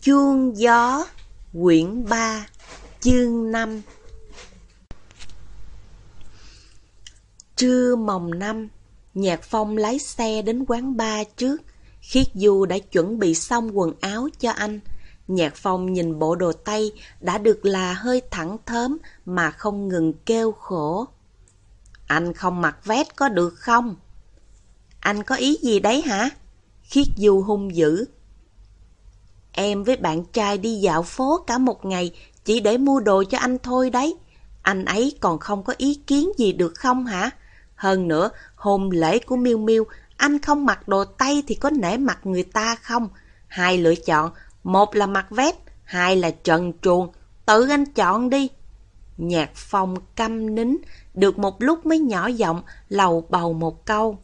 Chuông gió, Quyển 3 Chương 5 Trưa mồng năm, Nhạc Phong lái xe đến quán bar trước Khiết Du đã chuẩn bị xong quần áo cho anh Nhạc Phong nhìn bộ đồ Tây đã được là hơi thẳng thớm mà không ngừng kêu khổ. Anh không mặc vest có được không? Anh có ý gì đấy hả? Khiết Du hung dữ. Em với bạn trai đi dạo phố cả một ngày chỉ để mua đồ cho anh thôi đấy. Anh ấy còn không có ý kiến gì được không hả? Hơn nữa, hôm lễ của Miu Miu, anh không mặc đồ Tây thì có nể mặt người ta không? Hai lựa chọn, một là mặc vest, hai là trần truồng. Tự anh chọn đi. Nhạc phong câm nín, được một lúc mới nhỏ giọng, lầu bầu một câu.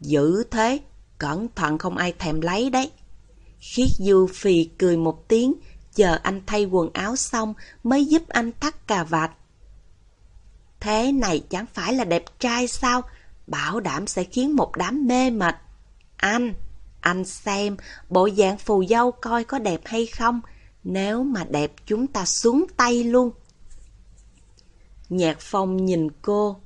Giữ thế, cẩn thận không ai thèm lấy đấy. Khiết Du phì cười một tiếng, chờ anh thay quần áo xong mới giúp anh thắt cà vạt. Thế này chẳng phải là đẹp trai sao? Bảo đảm sẽ khiến một đám mê mệt. Anh, anh xem bộ dạng phù dâu coi có đẹp hay không? Nếu mà đẹp chúng ta xuống tay luôn. Nhạc phong nhìn cô.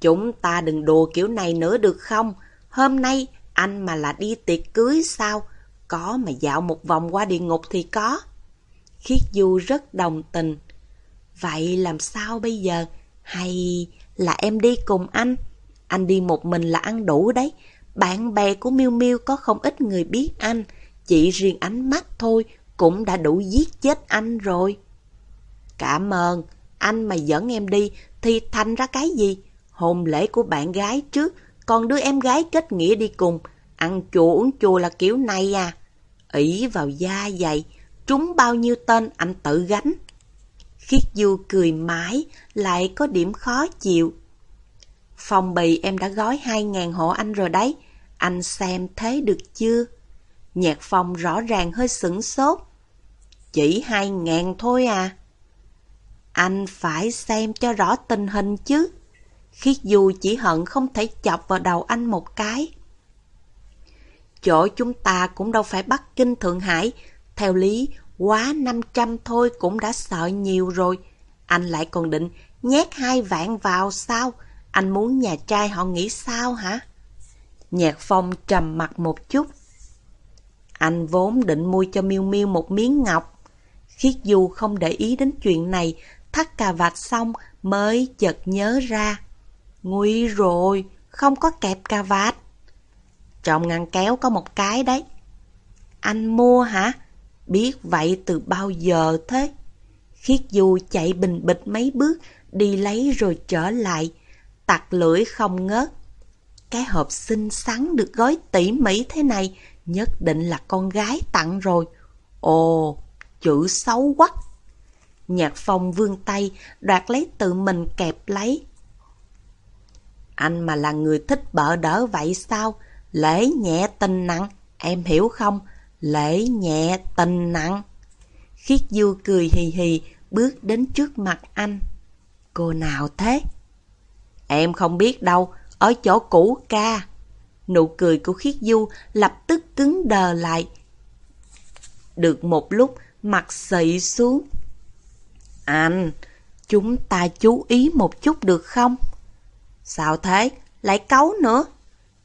Chúng ta đừng đùa kiểu này nữa được không? Hôm nay anh mà là đi tiệc cưới sao? Có mà dạo một vòng qua địa ngục thì có. Khiết Du rất đồng tình. Vậy làm sao bây giờ? Hay là em đi cùng anh? Anh đi một mình là ăn đủ đấy. Bạn bè của Miu Miu có không ít người biết anh. Chỉ riêng ánh mắt thôi cũng đã đủ giết chết anh rồi. Cảm ơn. Anh mà dẫn em đi thì thành ra cái gì? Hôn lễ của bạn gái trước, còn đưa em gái kết nghĩa đi cùng. Ăn chùa uống chùa là kiểu này à. ỷ vào da dày, trúng bao nhiêu tên anh tự gánh. Khiết Du cười mãi, lại có điểm khó chịu. Phòng bì em đã gói hai ngàn hộ anh rồi đấy. Anh xem thế được chưa? Nhạc phòng rõ ràng hơi sửng sốt. Chỉ hai ngàn thôi à? Anh phải xem cho rõ tình hình chứ. Khiết Du chỉ hận không thể chọc vào đầu anh một cái. Chỗ chúng ta cũng đâu phải Bắc Kinh Thượng Hải. Theo lý, quá 500 thôi cũng đã sợ nhiều rồi. Anh lại còn định nhét hai vạn vào sao? Anh muốn nhà trai họ nghĩ sao hả? Nhạc Phong trầm mặt một chút. Anh vốn định mua cho Miu Miu một miếng ngọc. Khiết Du không để ý đến chuyện này, thắt cà vạt xong mới chợt nhớ ra. Nguy rồi, không có kẹp cà vạt. Trong ngăn kéo có một cái đấy. Anh mua hả? Biết vậy từ bao giờ thế? Khiết Du chạy bình bịch mấy bước, đi lấy rồi trở lại, tặc lưỡi không ngớt. Cái hộp xinh xắn được gói tỉ mỉ thế này, nhất định là con gái tặng rồi. Ồ, chữ xấu quắc. Nhạc phong vươn tay, đoạt lấy tự mình kẹp lấy. Anh mà là người thích bợ đỡ vậy sao? Lễ nhẹ tình nặng, em hiểu không? Lễ nhẹ tình nặng. Khiết Du cười hì hì, bước đến trước mặt anh. Cô nào thế? Em không biết đâu, ở chỗ cũ ca. Nụ cười của Khiết Du lập tức cứng đờ lại. Được một lúc, mặt xị xuống. Anh, chúng ta chú ý một chút được không? Sao thế? Lại cấu nữa.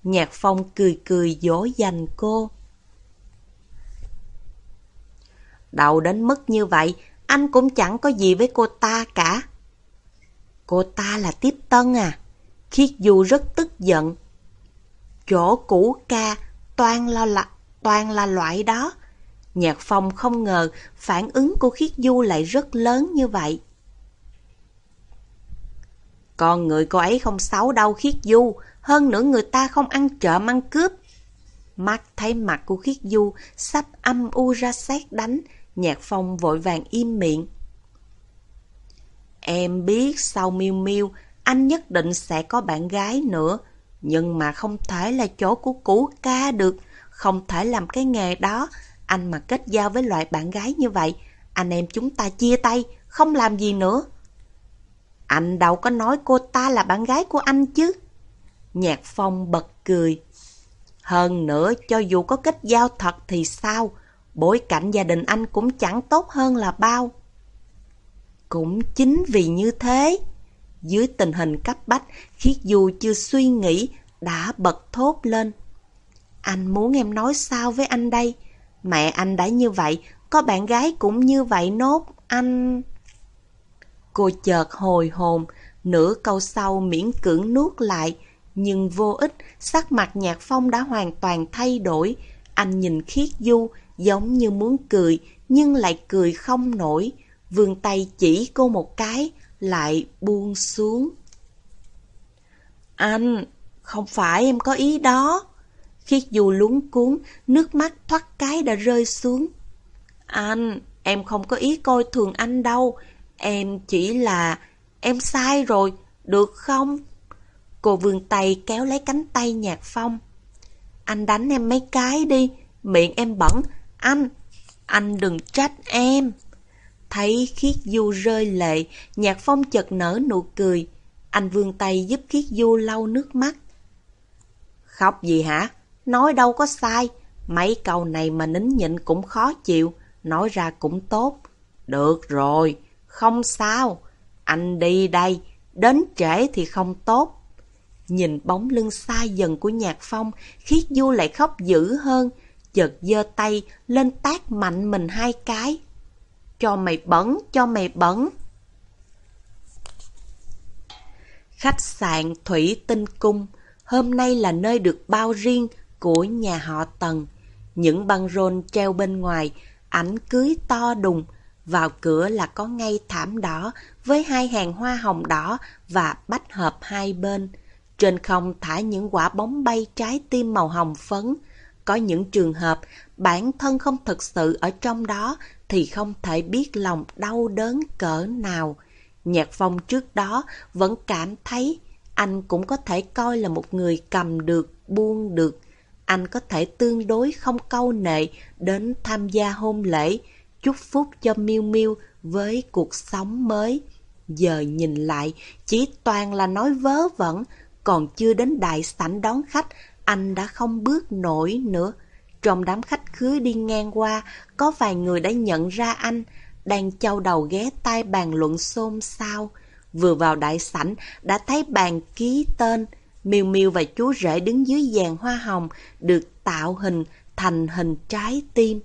Nhạc Phong cười cười dỗ dành cô. Đầu đến mức như vậy, anh cũng chẳng có gì với cô ta cả. Cô ta là tiếp tân à? Khiết Du rất tức giận. Chỗ cũ ca, toàn là, là, toàn là loại đó. Nhạc Phong không ngờ phản ứng của Khiết Du lại rất lớn như vậy. Con người cô ấy không xấu đâu Khiết Du, hơn nữa người ta không ăn trộm ăn cướp. Mắt thấy mặt của Khiết Du sắp âm u ra xét đánh, Nhạc Phong vội vàng im miệng. Em biết sau miêu miêu anh nhất định sẽ có bạn gái nữa, nhưng mà không thể là chỗ của cũ ca được, không thể làm cái nghề đó. Anh mà kết giao với loại bạn gái như vậy, anh em chúng ta chia tay, không làm gì nữa. Anh đâu có nói cô ta là bạn gái của anh chứ. Nhạc Phong bật cười. Hơn nữa, cho dù có kết giao thật thì sao? bối cảnh gia đình anh cũng chẳng tốt hơn là bao. Cũng chính vì như thế, dưới tình hình cấp bách, khiết dù chưa suy nghĩ, đã bật thốt lên. Anh muốn em nói sao với anh đây? Mẹ anh đã như vậy, có bạn gái cũng như vậy nốt, anh... Cô chợt hồi hồn, nửa câu sau miễn cưỡng nuốt lại, nhưng vô ích, sắc mặt nhạc phong đã hoàn toàn thay đổi. Anh nhìn khiết du, giống như muốn cười, nhưng lại cười không nổi. Vươn tay chỉ cô một cái, lại buông xuống. Anh, không phải em có ý đó. Khiết du lúng cuốn, nước mắt thoát cái đã rơi xuống. Anh, em không có ý coi thường anh đâu. Em chỉ là... Em sai rồi, được không? Cô vươn tay kéo lấy cánh tay nhạc phong. Anh đánh em mấy cái đi, miệng em bẩn. Anh, anh đừng trách em. Thấy khiết du rơi lệ, nhạc phong chợt nở nụ cười. Anh vươn tay giúp khiết du lau nước mắt. Khóc gì hả? Nói đâu có sai. Mấy câu này mà nín nhịn cũng khó chịu. Nói ra cũng tốt. Được rồi, không sao. Anh đi đây, đến trễ thì không tốt. Nhìn bóng lưng xa dần của nhạc phong, khiết du lại khóc dữ hơn, chợt giơ tay lên tác mạnh mình hai cái. Cho mày bẩn, cho mày bẩn. Khách sạn Thủy Tinh Cung hôm nay là nơi được bao riêng của nhà họ Tần. Những băng rôn treo bên ngoài, ảnh cưới to đùng, vào cửa là có ngay thảm đỏ với hai hàng hoa hồng đỏ và bách hợp hai bên. Trên không thả những quả bóng bay trái tim màu hồng phấn. Có những trường hợp bản thân không thực sự ở trong đó thì không thể biết lòng đau đớn cỡ nào. Nhạc phong trước đó vẫn cảm thấy anh cũng có thể coi là một người cầm được, buông được. Anh có thể tương đối không câu nệ đến tham gia hôn lễ, chúc phúc cho Miu Miu với cuộc sống mới. Giờ nhìn lại, chỉ toàn là nói vớ vẩn, còn chưa đến đại sảnh đón khách, anh đã không bước nổi nữa. Trong đám khách khứa đi ngang qua, có vài người đã nhận ra anh, đang châu đầu ghé tai bàn luận xôn xao. Vừa vào đại sảnh, đã thấy bàn ký tên, Miêu Miêu và chú rể đứng dưới dàn hoa hồng, được tạo hình thành hình trái tim.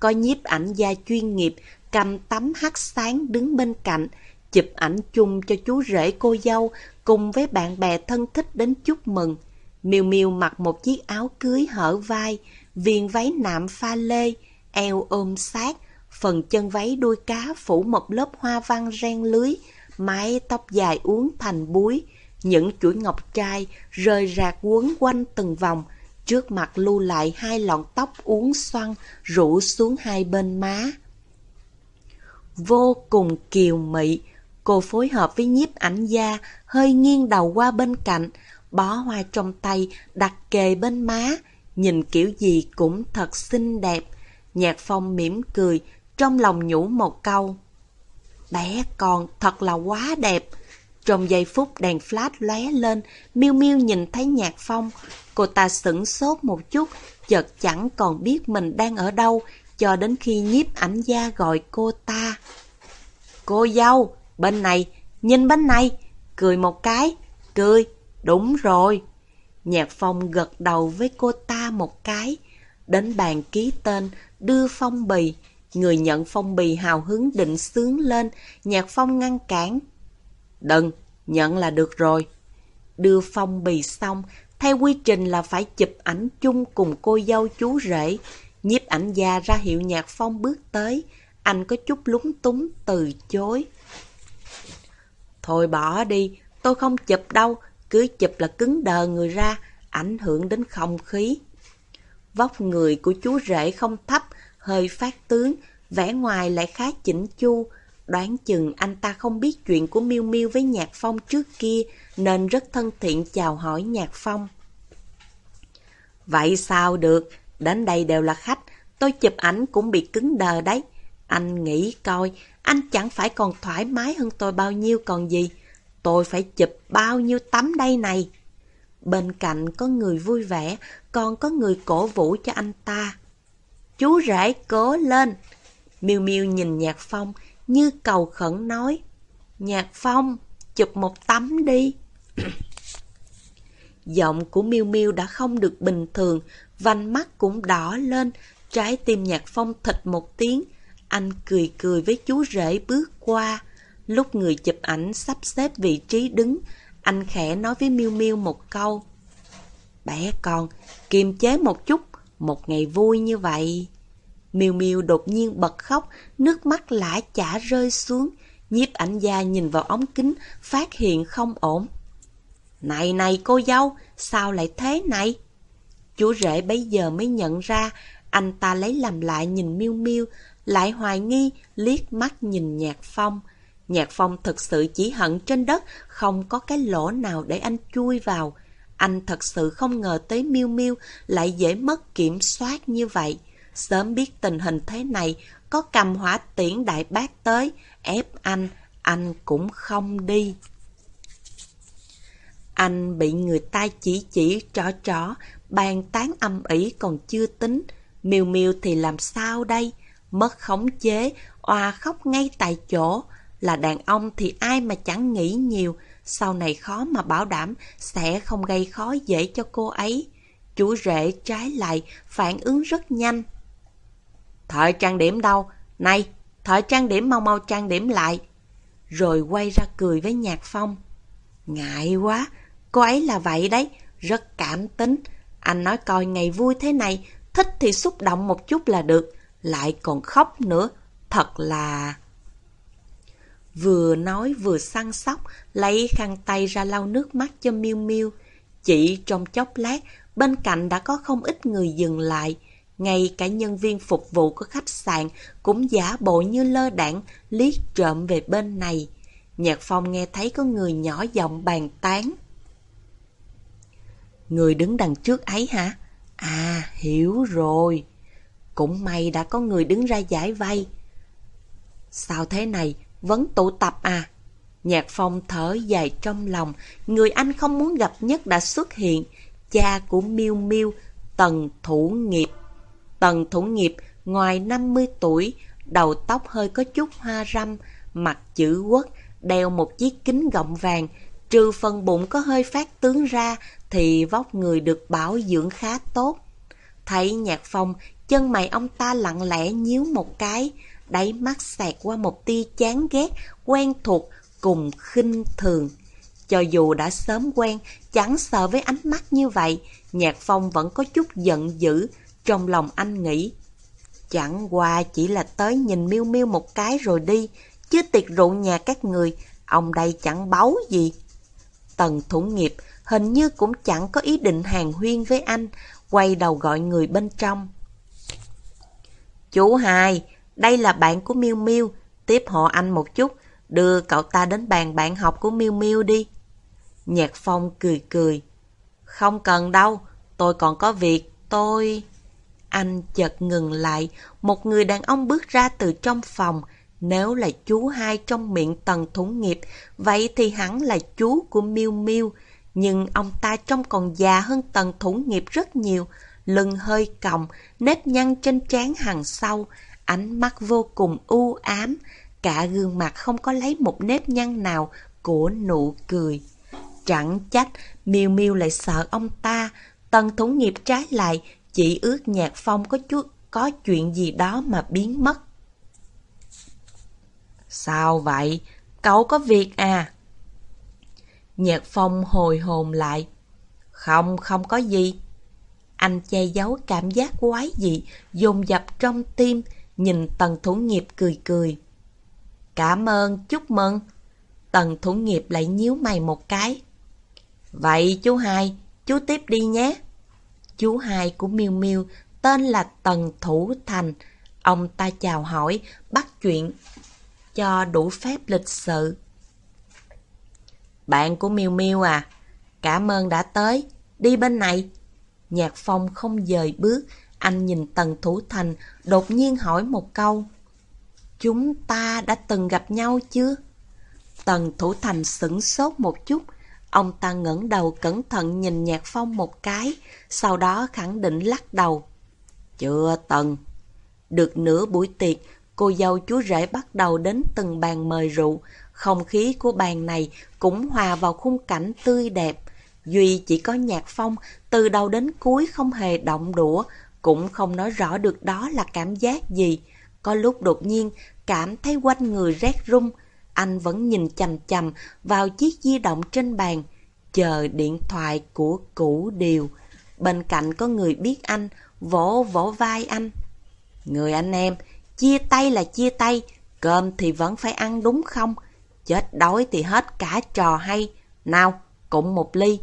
Có nhiếp ảnh gia chuyên nghiệp, cầm tấm hắt sáng đứng bên cạnh, chụp ảnh chung cho chú rể cô dâu cùng với bạn bè thân thích đến chúc mừng. Miêu Miêu mặc một chiếc áo cưới hở vai, viền váy nạm pha lê, eo ôm sát, phần chân váy đuôi cá phủ một lớp hoa văn ren lưới, mái tóc dài uốn thành búi, những chuỗi ngọc trai rời rạc quấn quanh từng vòng, trước mặt lưu lại hai lọn tóc uốn xoăn rủ xuống hai bên má. Vô cùng kiều mị, cô phối hợp với nhiếp ảnh gia, hơi nghiêng đầu qua bên cạnh, bó hoa trong tay đặt kề bên má, nhìn kiểu gì cũng thật xinh đẹp. Nhạc phong mỉm cười, trong lòng nhủ một câu. Bé con thật là quá đẹp. Trong giây phút đèn flash lóe lên, miêu miêu nhìn thấy nhạc phong. Cô ta sửng sốt một chút, chợt chẳng còn biết mình đang ở đâu, cho đến khi nhiếp ảnh gia gọi cô ta. Cô dâu, bên này, nhìn bên này, cười một cái, cười, đúng rồi. Nhạc phong gật đầu với cô ta một cái, đến bàn ký tên, đưa phong bì. Người nhận phong bì hào hứng định sướng lên, nhạc phong ngăn cản. Đừng, nhận là được rồi. Đưa phong bì xong, theo quy trình là phải chụp ảnh chung cùng cô dâu chú rể. Nhiếp ảnh gia ra hiệu nhạc phong bước tới, anh có chút lúng túng từ chối. Thôi bỏ đi, tôi không chụp đâu, cứ chụp là cứng đờ người ra, ảnh hưởng đến không khí. Vóc người của chú rể không thấp, hơi phát tướng, vẻ ngoài lại khá chỉnh chu. Đoán chừng anh ta không biết chuyện của miu miu với Nhạc Phong trước kia, nên rất thân thiện chào hỏi Nhạc Phong. Vậy sao được, đến đây đều là khách, tôi chụp ảnh cũng bị cứng đờ đấy. Anh nghĩ coi, anh chẳng phải còn thoải mái hơn tôi bao nhiêu còn gì. Tôi phải chụp bao nhiêu tấm đây này. Bên cạnh có người vui vẻ, còn có người cổ vũ cho anh ta. Chú rể cố lên. miu miu nhìn Nhạc Phong như cầu khẩn nói. Nhạc Phong, chụp một tấm đi. Giọng của Miêu Miêu đã không được bình thường, vành mắt cũng đỏ lên, trái tim Nhạc Phong thịt một tiếng. Anh cười cười với chú rể bước qua. Lúc người chụp ảnh sắp xếp vị trí đứng, anh khẽ nói với Miêu Miêu một câu. Bé con, kiềm chế một chút, một ngày vui như vậy. Miêu Miêu đột nhiên bật khóc, nước mắt lã chả rơi xuống. Nhiếp ảnh gia nhìn vào ống kính, phát hiện không ổn. Này này cô dâu, sao lại thế này? Chú rể bấy giờ mới nhận ra, anh ta lấy làm lại nhìn Miêu Miêu, lại hoài nghi, liếc mắt nhìn Nhạc Phong. Nhạc Phong thực sự chỉ hận trên đất, không có cái lỗ nào để anh chui vào. Anh thật sự không ngờ tới Miêu Miêu lại dễ mất kiểm soát như vậy. Sớm biết tình hình thế này, có cầm hỏa tiễn đại bác tới, ép anh, anh cũng không đi. Anh bị người ta chỉ chỉ trỏ trỏ, bàn tán âm ỉ còn chưa tính. Miêu Miêu thì làm sao đây? Mất khống chế, oà khóc ngay tại chỗ. Là đàn ông thì ai mà chẳng nghĩ nhiều, sau này khó mà bảo đảm sẽ không gây khó dễ cho cô ấy. Chú rể trái lại phản ứng rất nhanh. Thợ trang điểm đâu? Này, thợ trang điểm mau mau trang điểm lại. Rồi quay ra cười với Nhạc Phong. Ngại quá, cô ấy là vậy đấy, rất cảm tính. Anh nói coi ngày vui thế này, thích thì xúc động một chút là được, lại còn khóc nữa, thật là... Vừa nói vừa săn sóc, lấy khăn tay ra lau nước mắt cho Miêu Miêu. Chỉ trong chốc lát, bên cạnh đã có không ít người dừng lại. Ngay cả nhân viên phục vụ của khách sạn cũng giả bộ như lơ đảng liếc trộm về bên này. Nhạc Phong nghe thấy có người nhỏ giọng bàn tán. Người đứng đằng trước ấy hả? À, hiểu rồi. Cũng may đã có người đứng ra giải vay. Sao thế này? Vẫn tụ tập à? Nhạc Phong thở dài trong lòng, người anh không muốn gặp nhất đã xuất hiện, cha của Miêu Miêu, Tần Thủ Nghiệp. Tần Thủ Nghiệp ngoài 50 tuổi, đầu tóc hơi có chút hoa râm, mặt chữ quốc, đeo một chiếc kính gọng vàng, trừ phần bụng có hơi phát tướng ra thì vóc người được bảo dưỡng khá tốt. Thấy Nhạc Phong, chân mày ông ta lặng lẽ nhíu một cái, đáy mắt xẹt qua một tia chán ghét, quen thuộc cùng khinh thường. Cho dù đã sớm quen, chẳng sợ với ánh mắt như vậy, Nhạc Phong vẫn có chút giận dữ, trong lòng anh nghĩ. Chẳng qua chỉ là tới nhìn miêu miêu một cái rồi đi, chứ tiệc rượu nhà các người, ông đây chẳng báu gì. Tần thủ nghiệp hình như cũng chẳng có ý định hàng huyên với anh, quay đầu gọi người bên trong. Chú hai, đây là bạn của Miu Miu, tiếp họ anh một chút, đưa cậu ta đến bàn bạn học của Miu Miu đi. Nhạc Phong cười cười. Không cần đâu, tôi còn có việc, tôi... Anh chợt ngừng lại, một người đàn ông bước ra từ trong phòng. Nếu là chú hai trong miệng tần thủng nghiệp, vậy thì hẳn là chú của Miu Miu. Nhưng ông ta trông còn già hơn tần thủng nghiệp rất nhiều, lưng hơi còng, nếp nhăn trên trán hàng sau, ánh mắt vô cùng u ám, cả gương mặt không có lấy một nếp nhăn nào của nụ cười. Chẳng trách, Miêu Miêu lại sợ ông ta, tần thủng nghiệp trái lại, chỉ ước nhạc phong có chút có chuyện gì đó mà biến mất. Sao vậy? Cậu có việc à? Nhạc phong hồi hồn lại. Không, không có gì. Anh che giấu cảm giác quái dị, dồn dập trong tim, nhìn tần thủ nghiệp cười cười. Cảm ơn, chúc mừng. Tần thủ nghiệp lại nhíu mày một cái. Vậy chú hai, chú tiếp đi nhé. Chú hai của Miêu Miêu tên là Tần Thủ Thành. Ông ta chào hỏi, bắt chuyện cho đủ phép lịch sự. Bạn của Miêu Miêu à, cảm ơn đã tới, đi bên này. Nhạc Phong không dời bước, anh nhìn Tần Thủ Thành, đột nhiên hỏi một câu. Chúng ta đã từng gặp nhau chưa? Tần Thủ Thành sửng sốt một chút, ông ta ngẩng đầu cẩn thận nhìn Nhạc Phong một cái, sau đó khẳng định lắc đầu. Chưa từng. Được nửa buổi tiệc, cô dâu chú rể bắt đầu đến từng bàn mời rượu. Không khí của bàn này cũng hòa vào khung cảnh tươi đẹp. Duy chỉ có nhạc phong, từ đầu đến cuối không hề động đũa, cũng không nói rõ được đó là cảm giác gì. Có lúc đột nhiên cảm thấy quanh người rét rung, anh vẫn nhìn chằm chằm vào chiếc di động trên bàn, chờ điện thoại của cũ điều. Bên cạnh có người biết anh, vỗ vỗ vai anh. Người anh em, chia tay là chia tay, cơm thì vẫn phải ăn đúng không? Chết đói thì hết cả trò hay. Nào, cũng một ly.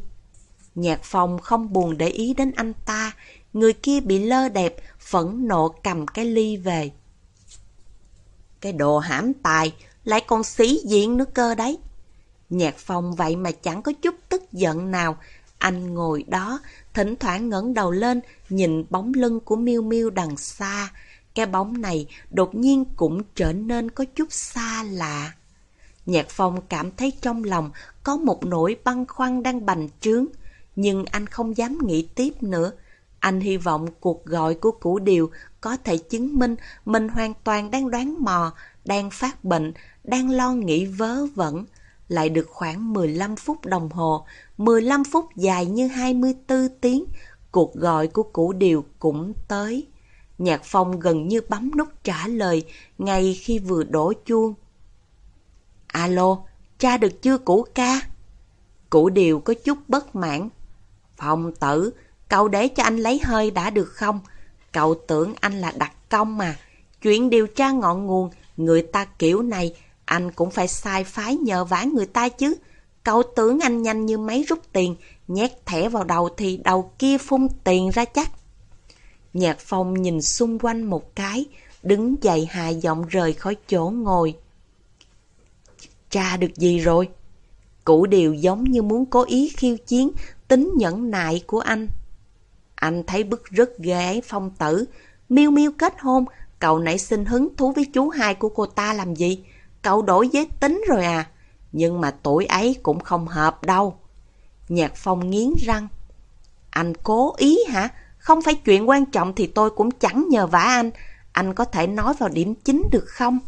Nhạc phòng không buồn để ý đến anh ta, người kia bị lơ đẹp, phẫn nộ cầm cái ly về. Cái đồ hãm tài, lại còn xí diện nữa cơ đấy. Nhạc phong vậy mà chẳng có chút tức giận nào. Anh ngồi đó, thỉnh thoảng ngẩng đầu lên, nhìn bóng lưng của miêu miêu đằng xa. Cái bóng này đột nhiên cũng trở nên có chút xa lạ. Nhạc phong cảm thấy trong lòng có một nỗi băn khoăn đang bành trướng, nhưng anh không dám nghĩ tiếp nữa. Anh hy vọng cuộc gọi của củ điều có thể chứng minh mình hoàn toàn đang đoán mò, đang phát bệnh, đang lo nghĩ vớ vẩn. Lại được khoảng 15 phút đồng hồ, 15 phút dài như 24 tiếng, cuộc gọi của củ điều cũng tới. Nhạc phong gần như bấm nút trả lời ngay khi vừa đổ chuông. Alo, tra được chưa củ ca? Củ điều có chút bất mãn. Phong tử, cậu để cho anh lấy hơi đã được không? Cậu tưởng anh là đặc công mà. Chuyện điều tra ngọn nguồn, người ta kiểu này, anh cũng phải sai phái nhờ vả người ta chứ. Cậu tưởng anh nhanh như máy rút tiền, nhét thẻ vào đầu thì đầu kia phun tiền ra chắc. Nhạc phong nhìn xung quanh một cái, đứng dậy hạ giọng rời khỏi chỗ ngồi. Tra được gì rồi? cũ điều giống như muốn cố ý khiêu chiến tính nhẫn nại của anh. Anh thấy bức rất ghê ấy phong tử. Miêu miêu kết hôn, cậu nảy sinh hứng thú với chú hai của cô ta làm gì? Cậu đổi giới tính rồi à? Nhưng mà tuổi ấy cũng không hợp đâu. Nhạc phong nghiến răng. Anh cố ý hả? Không phải chuyện quan trọng thì tôi cũng chẳng nhờ vả anh. Anh có thể nói vào điểm chính được không?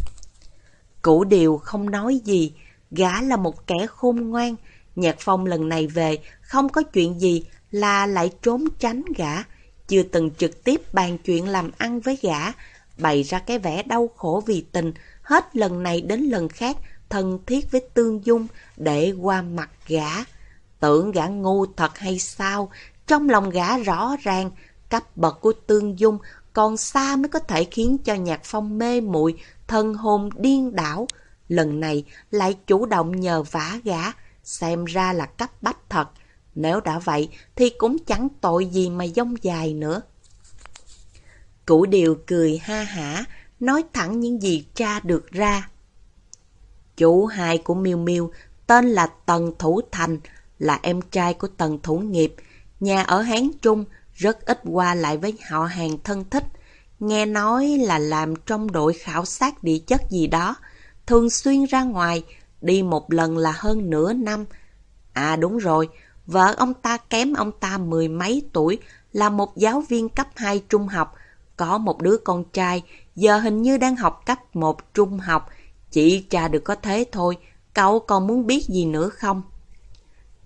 cũ điều không nói gì. Gã là một kẻ khôn ngoan. Nhạc phong lần này về, không có chuyện gì là lại trốn tránh gã. Chưa từng trực tiếp bàn chuyện làm ăn với gã, bày ra cái vẻ đau khổ vì tình, hết lần này đến lần khác, thân thiết với Tương Dung để qua mặt gã. Tưởng gã ngu thật hay sao, trong lòng gã rõ ràng, cấp bậc của Tương Dung còn xa mới có thể khiến cho nhạc phong mê muội thân hồn điên đảo. Lần này lại chủ động nhờ vả gã, xem ra là cấp bách thật. Nếu đã vậy thì cũng chẳng tội gì mà dông dài nữa. Củ điều cười ha hả, nói thẳng những gì tra được ra. Chủ hai của Miêu Miêu tên là Tần Thủ Thành, là em trai của Tần Thủ Nghiệp, nhà ở Hán Trung, rất ít qua lại với họ hàng thân thích. Nghe nói là làm trong đội khảo sát địa chất gì đó, thường xuyên ra ngoài, đi một lần là hơn nửa năm. À đúng rồi, vợ ông ta kém ông ta mười mấy tuổi, là một giáo viên cấp 2 trung học, có một đứa con trai, giờ hình như đang học cấp 1 trung học, chỉ cha được có thế thôi, cậu còn muốn biết gì nữa không?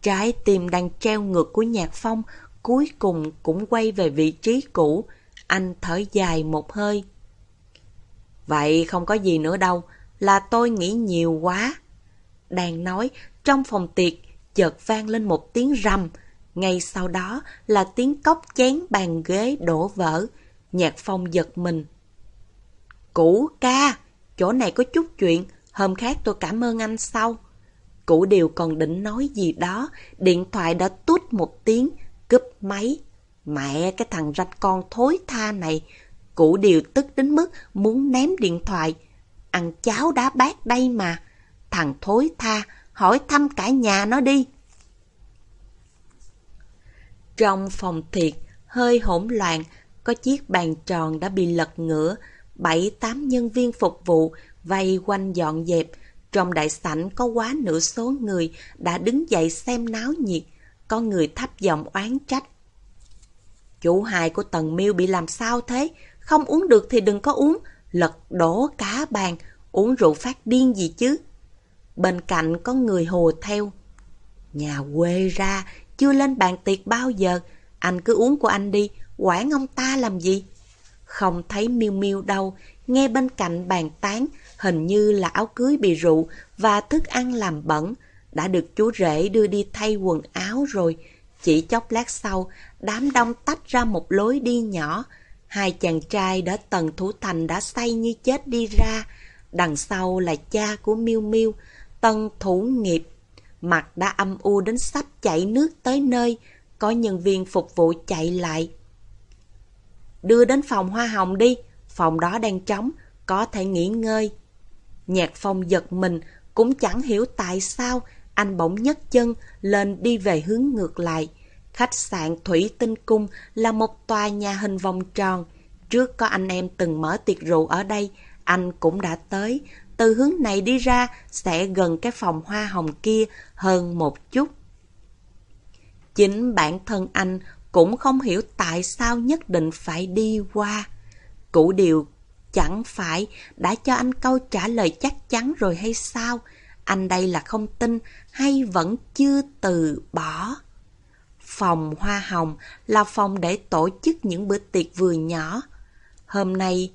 Trái tim đang treo ngược của Nhạc Phong cuối cùng cũng quay về vị trí cũ. Anh thở dài một hơi. Vậy không có gì nữa đâu, là tôi nghĩ nhiều quá. Đang nói, trong phòng tiệc chợt vang lên một tiếng rầm. Ngay sau đó là tiếng cốc chén bàn ghế đổ vỡ. Nhạc phong giật mình. Cũ ca, chỗ này có chút chuyện, hôm khác tôi cảm ơn anh sau. Cũ điều còn định nói gì đó, điện thoại đã tút một tiếng, cúp máy. Mẹ cái thằng rạch con thối tha này, cũ điều tức đến mức muốn ném điện thoại. Ăn cháo đá bát đây mà. Thằng thối tha, hỏi thăm cả nhà nó đi. Trong phòng thiệt, hơi hỗn loạn, có chiếc bàn tròn đã bị lật ngửa, bảy tám nhân viên phục vụ vây quanh dọn dẹp. Trong đại sảnh có quá nửa số người đã đứng dậy xem náo nhiệt, có người thấp giọng oán trách. Chủ hài của Tần Miêu bị làm sao thế? không uống được thì đừng có uống, lật đổ cá bàn, uống rượu phát điên gì chứ. Bên cạnh có người hồ theo. Nhà quê ra, chưa lên bàn tiệc bao giờ, anh cứ uống của anh đi, quản ông ta làm gì? Không thấy miêu miêu đâu, nghe bên cạnh bàn tán, hình như là áo cưới bị rượu và thức ăn làm bẩn, đã được chú rể đưa đi thay quần áo rồi. Chỉ chốc lát sau, đám đông tách ra một lối đi nhỏ. Hai chàng trai đã tần thủ thành đã say như chết đi ra. Đằng sau là cha của miêu miêu tần thủ nghiệp. Mặt đã âm u đến sắp chảy nước tới nơi, có nhân viên phục vụ chạy lại. Đưa đến phòng hoa hồng đi, phòng đó đang trống, có thể nghỉ ngơi. Nhạc phong giật mình, cũng chẳng hiểu tại sao anh bỗng nhấc chân lên đi về hướng ngược lại. Khách sạn Thủy Tinh Cung là một tòa nhà hình vòng tròn. Trước có anh em từng mở tiệc rượu ở đây, anh cũng đã tới. Từ hướng này đi ra sẽ gần cái phòng hoa hồng kia hơn một chút. Chính bản thân anh cũng không hiểu tại sao nhất định phải đi qua. Cụ điều chẳng phải đã cho anh câu trả lời chắc chắn rồi hay sao? Anh đây là không tin hay vẫn chưa từ bỏ? Phòng hoa hồng là phòng để tổ chức những bữa tiệc vừa nhỏ. Hôm nay,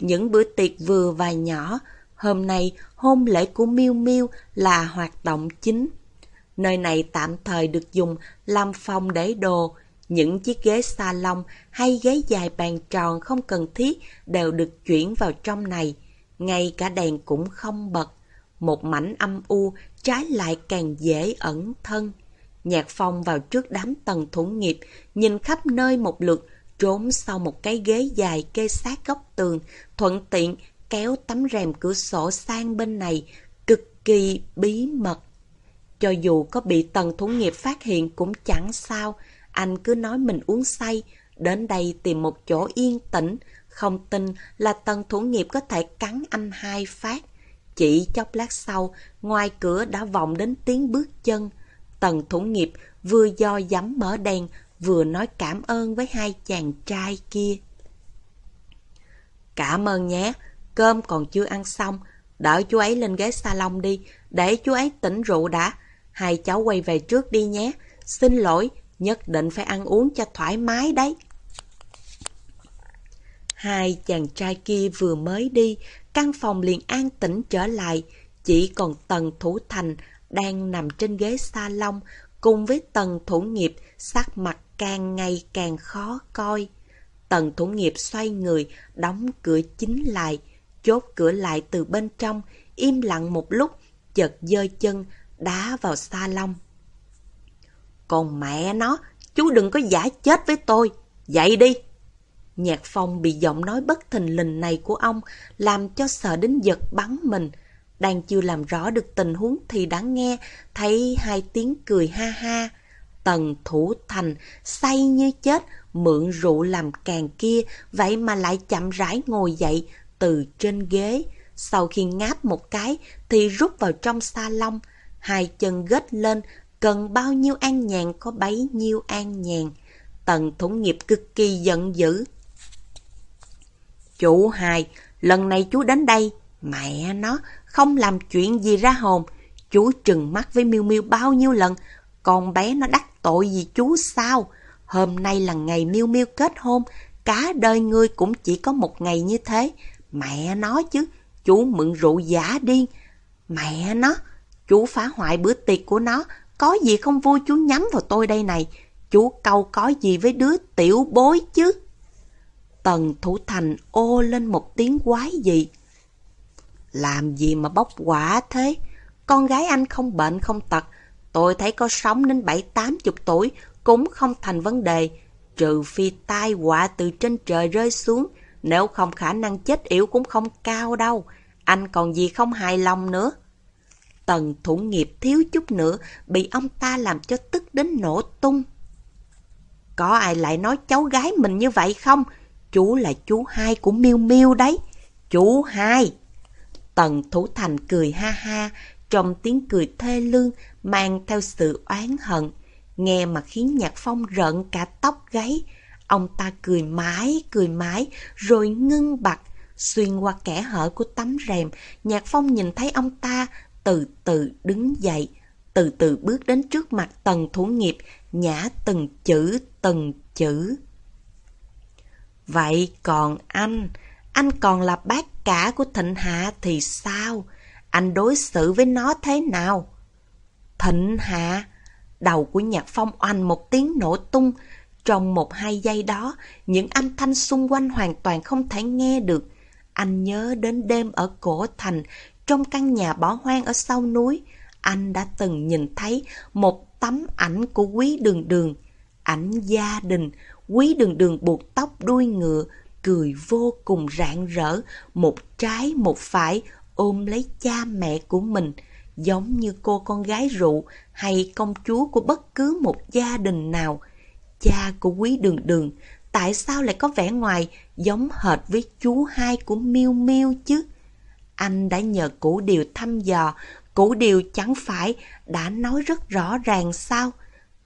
những bữa tiệc vừa và nhỏ, hôm nay hôn lễ của Miu Miu là hoạt động chính. Nơi này tạm thời được dùng làm phòng để đồ, những chiếc ghế salon hay ghế dài bàn tròn không cần thiết đều được chuyển vào trong này. Ngay cả đèn cũng không bật. Một mảnh âm u trái lại càng dễ ẩn thân. Nhạc phong vào trước đám tầng thủ nghiệp, nhìn khắp nơi một lượt, trốn sau một cái ghế dài kê sát góc tường, thuận tiện kéo tấm rèm cửa sổ sang bên này, cực kỳ bí mật. Cho dù có bị tầng thủ nghiệp phát hiện cũng chẳng sao, anh cứ nói mình uống say, đến đây tìm một chỗ yên tĩnh, không tin là tần thủ nghiệp có thể cắn anh hai phát. Chỉ chốc lát sau, ngoài cửa đã vọng đến tiếng bước chân. Tần thủ nghiệp vừa do dám mở đèn, vừa nói cảm ơn với hai chàng trai kia. Cảm ơn nhé, cơm còn chưa ăn xong, đợi chú ấy lên ghế salon đi, để chú ấy tỉnh rượu đã. Hai cháu quay về trước đi nhé, xin lỗi, nhất định phải ăn uống cho thoải mái đấy. Hai chàng trai kia vừa mới đi, căn phòng liền an tĩnh trở lại, chỉ còn Tần Thủ Thành đang nằm trên ghế salon cùng với Tần Thủ Nghiệp sắc mặt càng ngày càng khó coi. Tần Thủ Nghiệp xoay người, đóng cửa chính lại, chốt cửa lại từ bên trong, im lặng một lúc, chợt dơ chân, đá vào salon. Còn mẹ nó, chú đừng có giả chết với tôi, dậy đi! Nhạc phong bị giọng nói bất thình lình này của ông làm cho sợ đến giật bắn mình. Đang chưa làm rõ được tình huống thì đã nghe thấy hai tiếng cười ha ha. Tần thủ thành, say như chết, mượn rượu làm càng kia, vậy mà lại chậm rãi ngồi dậy từ trên ghế. Sau khi ngáp một cái thì rút vào trong sa lông, hai chân gết lên, cần bao nhiêu an nhàn có bấy nhiêu an nhàn. Tần thủng nghiệp cực kỳ giận dữ. Chủ hài lần này chú đến đây, mẹ nó, không làm chuyện gì ra hồn. Chú trừng mắt với Miêu Miêu bao nhiêu lần, con bé nó đắc tội gì chú sao? Hôm nay là ngày Miêu Miêu kết hôn, cả đời ngươi cũng chỉ có một ngày như thế. Mẹ nó chứ, chú mượn rượu giả điên. Mẹ nó, chú phá hoại bữa tiệc của nó, có gì không vui, chú nhắm vào tôi đây này. Chú câu có gì với đứa tiểu bối chứ? Tần Thủ Thành ô lên một tiếng quái dị. Làm gì mà bốc quả thế? Con gái anh không bệnh, không tật. Tôi thấy có sống đến bảy, tám chục tuổi, cũng không thành vấn đề. Trừ phi tai họa từ trên trời rơi xuống. Nếu không khả năng chết yểu cũng không cao đâu. Anh còn gì không hài lòng nữa. Tần thủ nghiệp thiếu chút nữa bị ông ta làm cho tức đến nổ tung. Có ai lại nói cháu gái mình như vậy không? Chú là chú hai của Miêu Miêu đấy. Chú hai. Tần Thủ Thành cười ha ha, trong tiếng cười thê lương mang theo sự oán hận. Nghe mà khiến Nhạc Phong rợn cả tóc gáy. Ông ta cười mãi, cười mãi, rồi ngưng bặt. Xuyên qua kẽ hở của tấm rèm, Nhạc Phong nhìn thấy ông ta từ từ đứng dậy, từ từ bước đến trước mặt tần thủ nghiệp, nhả từng chữ, từng chữ. Vậy còn anh, anh còn là bác cả của Thịnh Hạ thì sao? Anh đối xử với nó thế nào? Thịnh Hạ, đầu của nhạc phong oanh một tiếng nổ tung. Trong một hai giây đó, những âm thanh xung quanh hoàn toàn không thể nghe được. Anh nhớ đến đêm ở cổ thành, trong căn nhà bỏ hoang ở sau núi. Anh đã từng nhìn thấy một tấm ảnh của quý đường đường. Ảnh gia đình, quý đường đường buộc tóc đuôi ngựa, cười vô cùng rạng rỡ, một trái một phải ôm lấy cha mẹ của mình, giống như cô con gái rượu hay công chúa của bất cứ một gia đình nào. Cha của quý đường đường, tại sao lại có vẻ ngoài giống hệt với chú hai của Miêu Miêu chứ? Anh đã nhờ cũ điều thăm dò, cũ điều chẳng phải đã nói rất rõ ràng sao?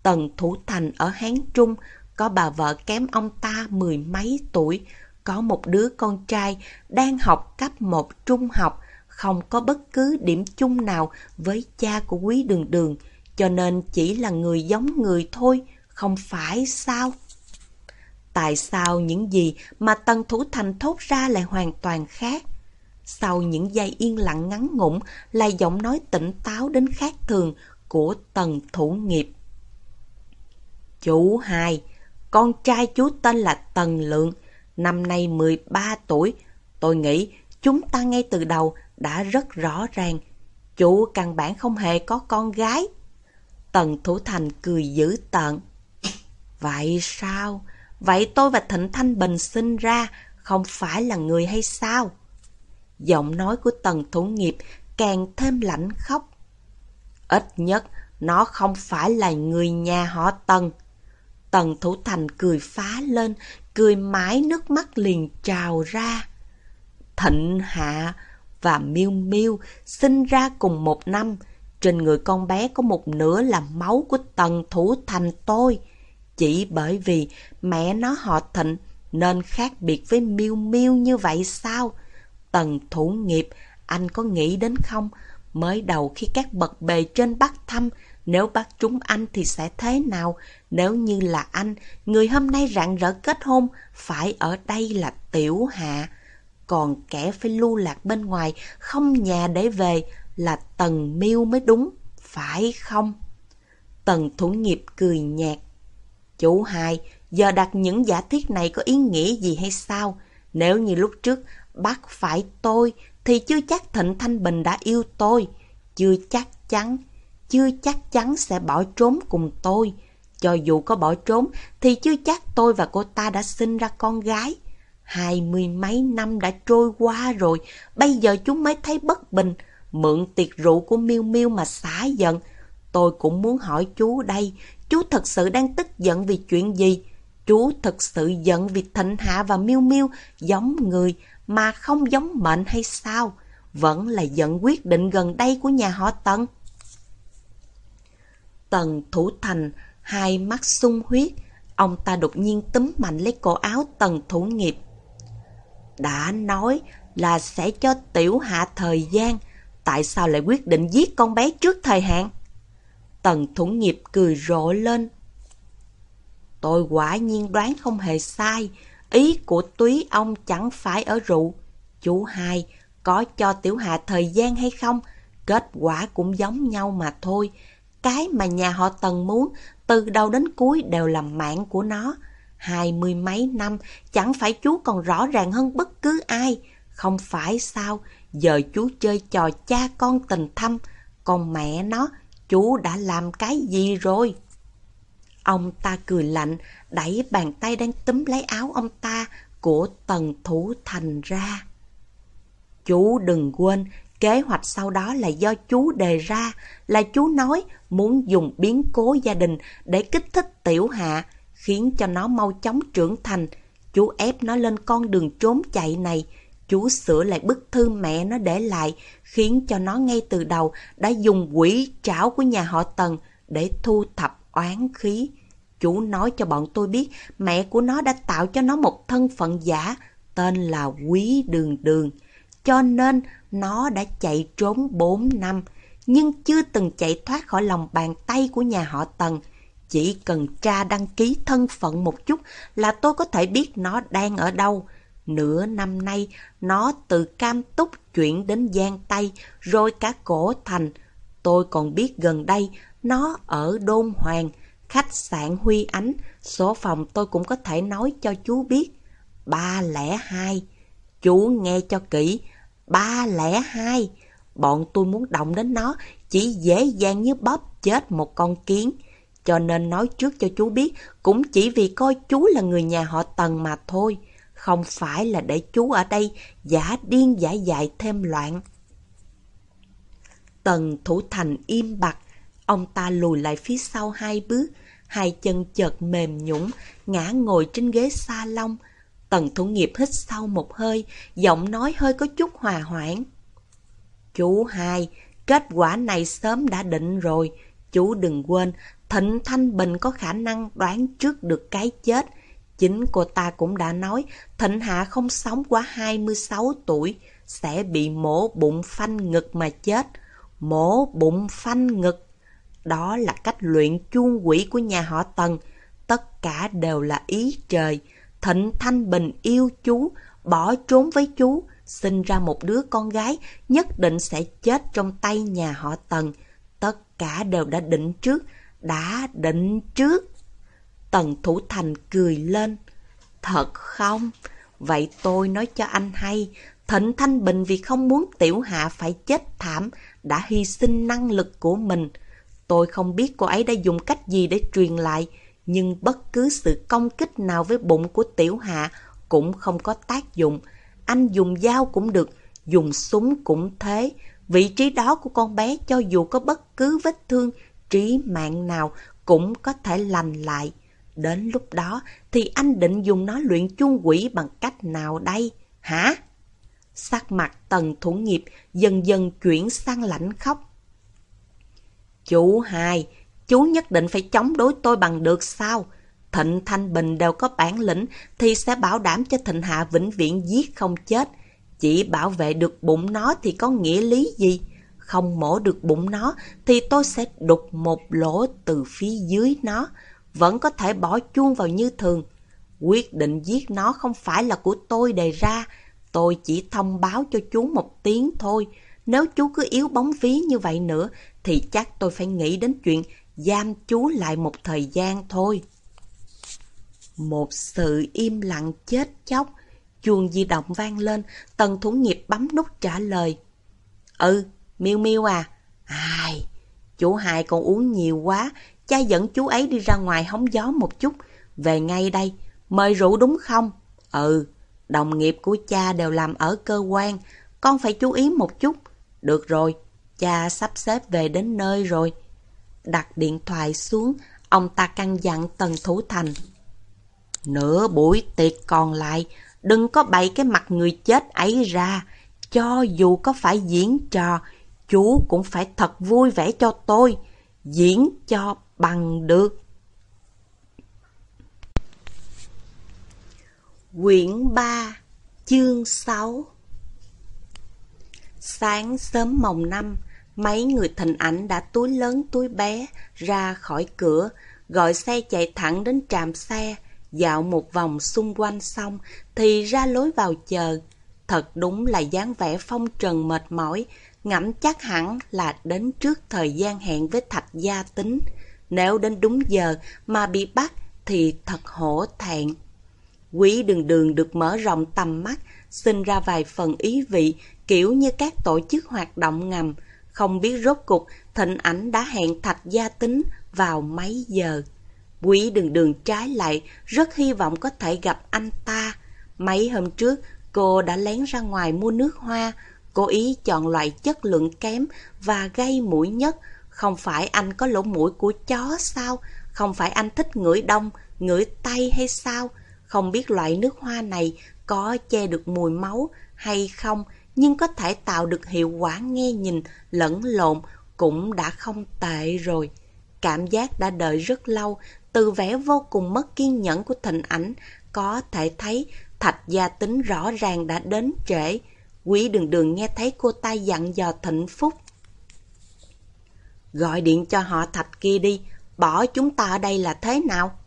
Tần Thủ Thành ở Hán Trung có bà vợ kém ông ta mười mấy tuổi, có một đứa con trai đang học cấp một trung học, không có bất cứ điểm chung nào với cha của quý đường đường, cho nên chỉ là người giống người thôi, không phải sao? Tại sao những gì mà Tần Thủ Thành thốt ra lại hoàn toàn khác? Sau những giây yên lặng ngắn ngủn là giọng nói tỉnh táo đến khác thường của Tần Thủ Nghiệp. Chú hai, con trai chú tên là Tần Lượng, năm nay 13 tuổi. Tôi nghĩ chúng ta ngay từ đầu đã rất rõ ràng. Chủ căn bản không hề có con gái. Tần Thủ Thành cười dữ tợn. Vậy sao? Vậy tôi và Thịnh Thanh Bình sinh ra không phải là người hay sao? Giọng nói của Tần Thủ Nghiệp càng thêm lạnh khóc. Ít nhất, nó không phải là người nhà họ Tần. Tần Thủ Thành cười phá lên, cười mãi nước mắt liền trào ra. Thịnh Hạ và Miêu Miêu sinh ra cùng một năm. Trên người con bé có một nửa là máu của Tần Thủ Thành tôi. Chỉ bởi vì mẹ nó họ Thịnh nên khác biệt với Miêu Miêu như vậy sao? Tần Thủ Nghiệp, anh có nghĩ đến không? Mới đầu khi các bậc bề trên bắt thăm, nếu bắt trúng anh thì sẽ thế nào? Nếu như là anh, người hôm nay rạng rỡ kết hôn, phải ở đây là Tiểu Hạ còn kẻ phải lưu lạc bên ngoài, không nhà để về là Tần Miêu mới đúng, phải không? Tần Thủ Nghiệp cười nhạt. Chủ hài giờ đặt những giả thiết này có ý nghĩa gì hay sao? Nếu như lúc trước bắt phải tôi, thì chưa chắc Thịnh Thanh Bình đã yêu tôi. Chưa chắc chắn, chưa chắc chắn sẽ bỏ trốn cùng tôi. Cho dù có bỏ trốn, thì chưa chắc tôi và cô ta đã sinh ra con gái. Hai mươi mấy năm đã trôi qua rồi, bây giờ chúng mới thấy bất bình, mượn tiệc rượu của Miêu Miêu mà xả giận. Tôi cũng muốn hỏi chú đây, chú thật sự đang tức giận vì chuyện gì? Chú thật sự giận vì Thịnh Hạ và Miêu Miêu giống người mà không giống mệnh hay sao? Vẫn là giận quyết định gần đây của nhà họ Tần. Tần Thủ Thành, hai mắt sung huyết, ông ta đột nhiên túm mạnh lấy cổ áo Tần Thủ Nghiệp đã nói là sẽ cho tiểu hạ thời gian, tại sao lại quyết định giết con bé trước thời hạn? Tần thủ nghiệp cười rộ lên. Tôi quả nhiên đoán không hề sai, ý của túy ông chẳng phải ở rượu. Chú hai, có cho tiểu hạ thời gian hay không? Kết quả cũng giống nhau mà thôi. Cái mà nhà họ Tần muốn, từ đầu đến cuối đều là mạng của nó. Hai mươi mấy năm, chẳng phải chú còn rõ ràng hơn bất cứ ai. Không phải sao, giờ chú chơi trò cha con tình thâm, còn mẹ nó, chú đã làm cái gì rồi? Ông ta cười lạnh, đẩy bàn tay đang túm lấy áo ông ta của tần thủ thành ra. Chú đừng quên, kế hoạch sau đó là do chú đề ra, là chú nói muốn dùng biến cố gia đình để kích thích tiểu hạ, khiến cho nó mau chóng trưởng thành. Chú ép nó lên con đường trốn chạy này. Chú sửa lại bức thư mẹ nó để lại, khiến cho nó ngay từ đầu đã dùng quỷ trảo của nhà họ Tần để thu thập oán khí. Chú nói cho bọn tôi biết mẹ của nó đã tạo cho nó một thân phận giả tên là Quý Đường Đường. Cho nên nó đã chạy trốn 4 năm, nhưng chưa từng chạy thoát khỏi lòng bàn tay của nhà họ Tần. Chỉ cần tra đăng ký thân phận một chút là tôi có thể biết nó đang ở đâu. Nửa năm nay, nó từ Cam Túc chuyển đến Giang Tây, rồi cả Cổ Thành. Tôi còn biết gần đây, nó ở Đôn Hoàng, khách sạn Huy Ánh. Số phòng tôi cũng có thể nói cho chú biết. 302. Chú nghe cho kỹ. 302. Bọn tôi muốn động đến nó chỉ dễ dàng như bóp chết một con kiến. Cho nên nói trước cho chú biết, cũng chỉ vì coi chú là người nhà họ Tần mà thôi. Không phải là để chú ở đây giả điên giả dại thêm loạn. Tần Thủ Thành im bặt, ông ta lùi lại phía sau hai bước, hai chân chợt mềm nhũng, ngã ngồi trên ghế sa lông. Tần Thủ Nghiệp hít sâu một hơi, giọng nói hơi có chút hòa hoãn. Chú hai, kết quả này sớm đã định rồi. Chú đừng quên, Thịnh Thanh Bình có khả năng đoán trước được cái chết. Chính cô ta cũng đã nói Thịnh Hạ không sống quá 26 tuổi, sẽ bị mổ bụng phanh ngực mà chết. Mổ bụng phanh ngực. Đó là cách luyện chuông quỷ của nhà họ Tần. Tất cả đều là ý trời. Thịnh Thanh Bình yêu chú, bỏ trốn với chú, sinh ra một đứa con gái, nhất định sẽ chết trong tay nhà họ Tần. Tất cả đều đã định trước, đã định trước. Tần Thủ Thành cười lên. Thật không? Vậy tôi nói cho anh hay, Thịnh Thanh Bình vì không muốn Tiểu Hạ phải chết thảm, đã hy sinh năng lực của mình. Tôi không biết cô ấy đã dùng cách gì để truyền lại, nhưng bất cứ sự công kích nào với bụng của Tiểu Hạ cũng không có tác dụng. Anh dùng dao cũng được, dùng súng cũng thế. Vị trí đó của con bé cho dù có bất cứ vết thương, trí mạng nào cũng có thể lành lại. Đến lúc đó thì anh định dùng nó luyện chuông quỷ bằng cách nào đây? Hả? Sắc mặt tần thủ nghiệp dần dần chuyển sang lạnh khóc. Chú hai, chú nhất định phải chống đối tôi bằng được sao? Thịnh Thanh Bình đều có bản lĩnh thì sẽ bảo đảm cho Thịnh Hạ vĩnh viễn giết không chết. Chỉ bảo vệ được bụng nó thì có nghĩa lý gì? Không mổ được bụng nó thì tôi sẽ đục một lỗ từ phía dưới nó. Vẫn có thể bỏ chuông vào như thường. Quyết định giết nó không phải là của tôi đề ra. Tôi chỉ thông báo cho chú một tiếng thôi. Nếu chú cứ yếu bóng ví như vậy nữa thì chắc tôi phải nghĩ đến chuyện giam chú lại một thời gian thôi. Một sự im lặng chết chóc, chuông di động vang lên, tần thủ nghiệp bấm nút trả lời. Ừ, miêu miêu à, ai, chú hai còn uống nhiều quá, cha dẫn chú ấy đi ra ngoài hóng gió một chút, về ngay đây, mời rượu đúng không? Ừ, đồng nghiệp của cha đều làm ở cơ quan, con phải chú ý một chút. Được rồi, cha sắp xếp về đến nơi rồi. Đặt điện thoại xuống, ông ta căn dặn Tần Thủ Thành. Nửa buổi tiệc còn lại, đừng có bày cái mặt người chết ấy ra. Cho dù có phải diễn trò, chú cũng phải thật vui vẻ cho tôi. Diễn cho bằng được. Quyển 3 Chương 6 Sáng sớm mồng năm, mấy người thình ảnh đã túi lớn túi bé ra khỏi cửa, gọi xe chạy thẳng đến trạm xe, dạo một vòng xung quanh xong thì ra lối vào chờ. Thật đúng là dáng vẻ phong trần mệt mỏi, ngẫm chắc hẳn là đến trước thời gian hẹn với Thạch Gia Tính. Nếu đến đúng giờ mà bị bắt thì thật hổ thẹn. Quý đường đường được mở rộng tầm mắt, sinh ra vài phần ý vị kiểu như các tổ chức hoạt động ngầm. Không biết rốt cục thịnh ảnh đã hẹn Thạch Gia Tính vào mấy giờ. Quý đường đường trái lại, rất hy vọng có thể gặp anh ta. Mấy hôm trước, cô đã lén ra ngoài mua nước hoa, cố ý chọn loại chất lượng kém và gây mũi nhất. Không phải anh có lỗ mũi của chó sao? Không phải anh thích ngửi đông, ngửi tay hay sao? Không biết loại nước hoa này có che được mùi máu hay không, nhưng có thể tạo được hiệu quả nghe nhìn lẫn lộn cũng đã không tệ rồi. Cảm giác đã đợi rất lâu, từ vẻ vô cùng mất kiên nhẫn của thịnh ảnh, có thể thấy Thạch gia tính rõ ràng đã đến trễ. Quý đường đường nghe thấy cô ta dặn dò thịnh phúc. Gọi điện cho họ thạch kia đi, bỏ chúng ta ở đây là thế nào?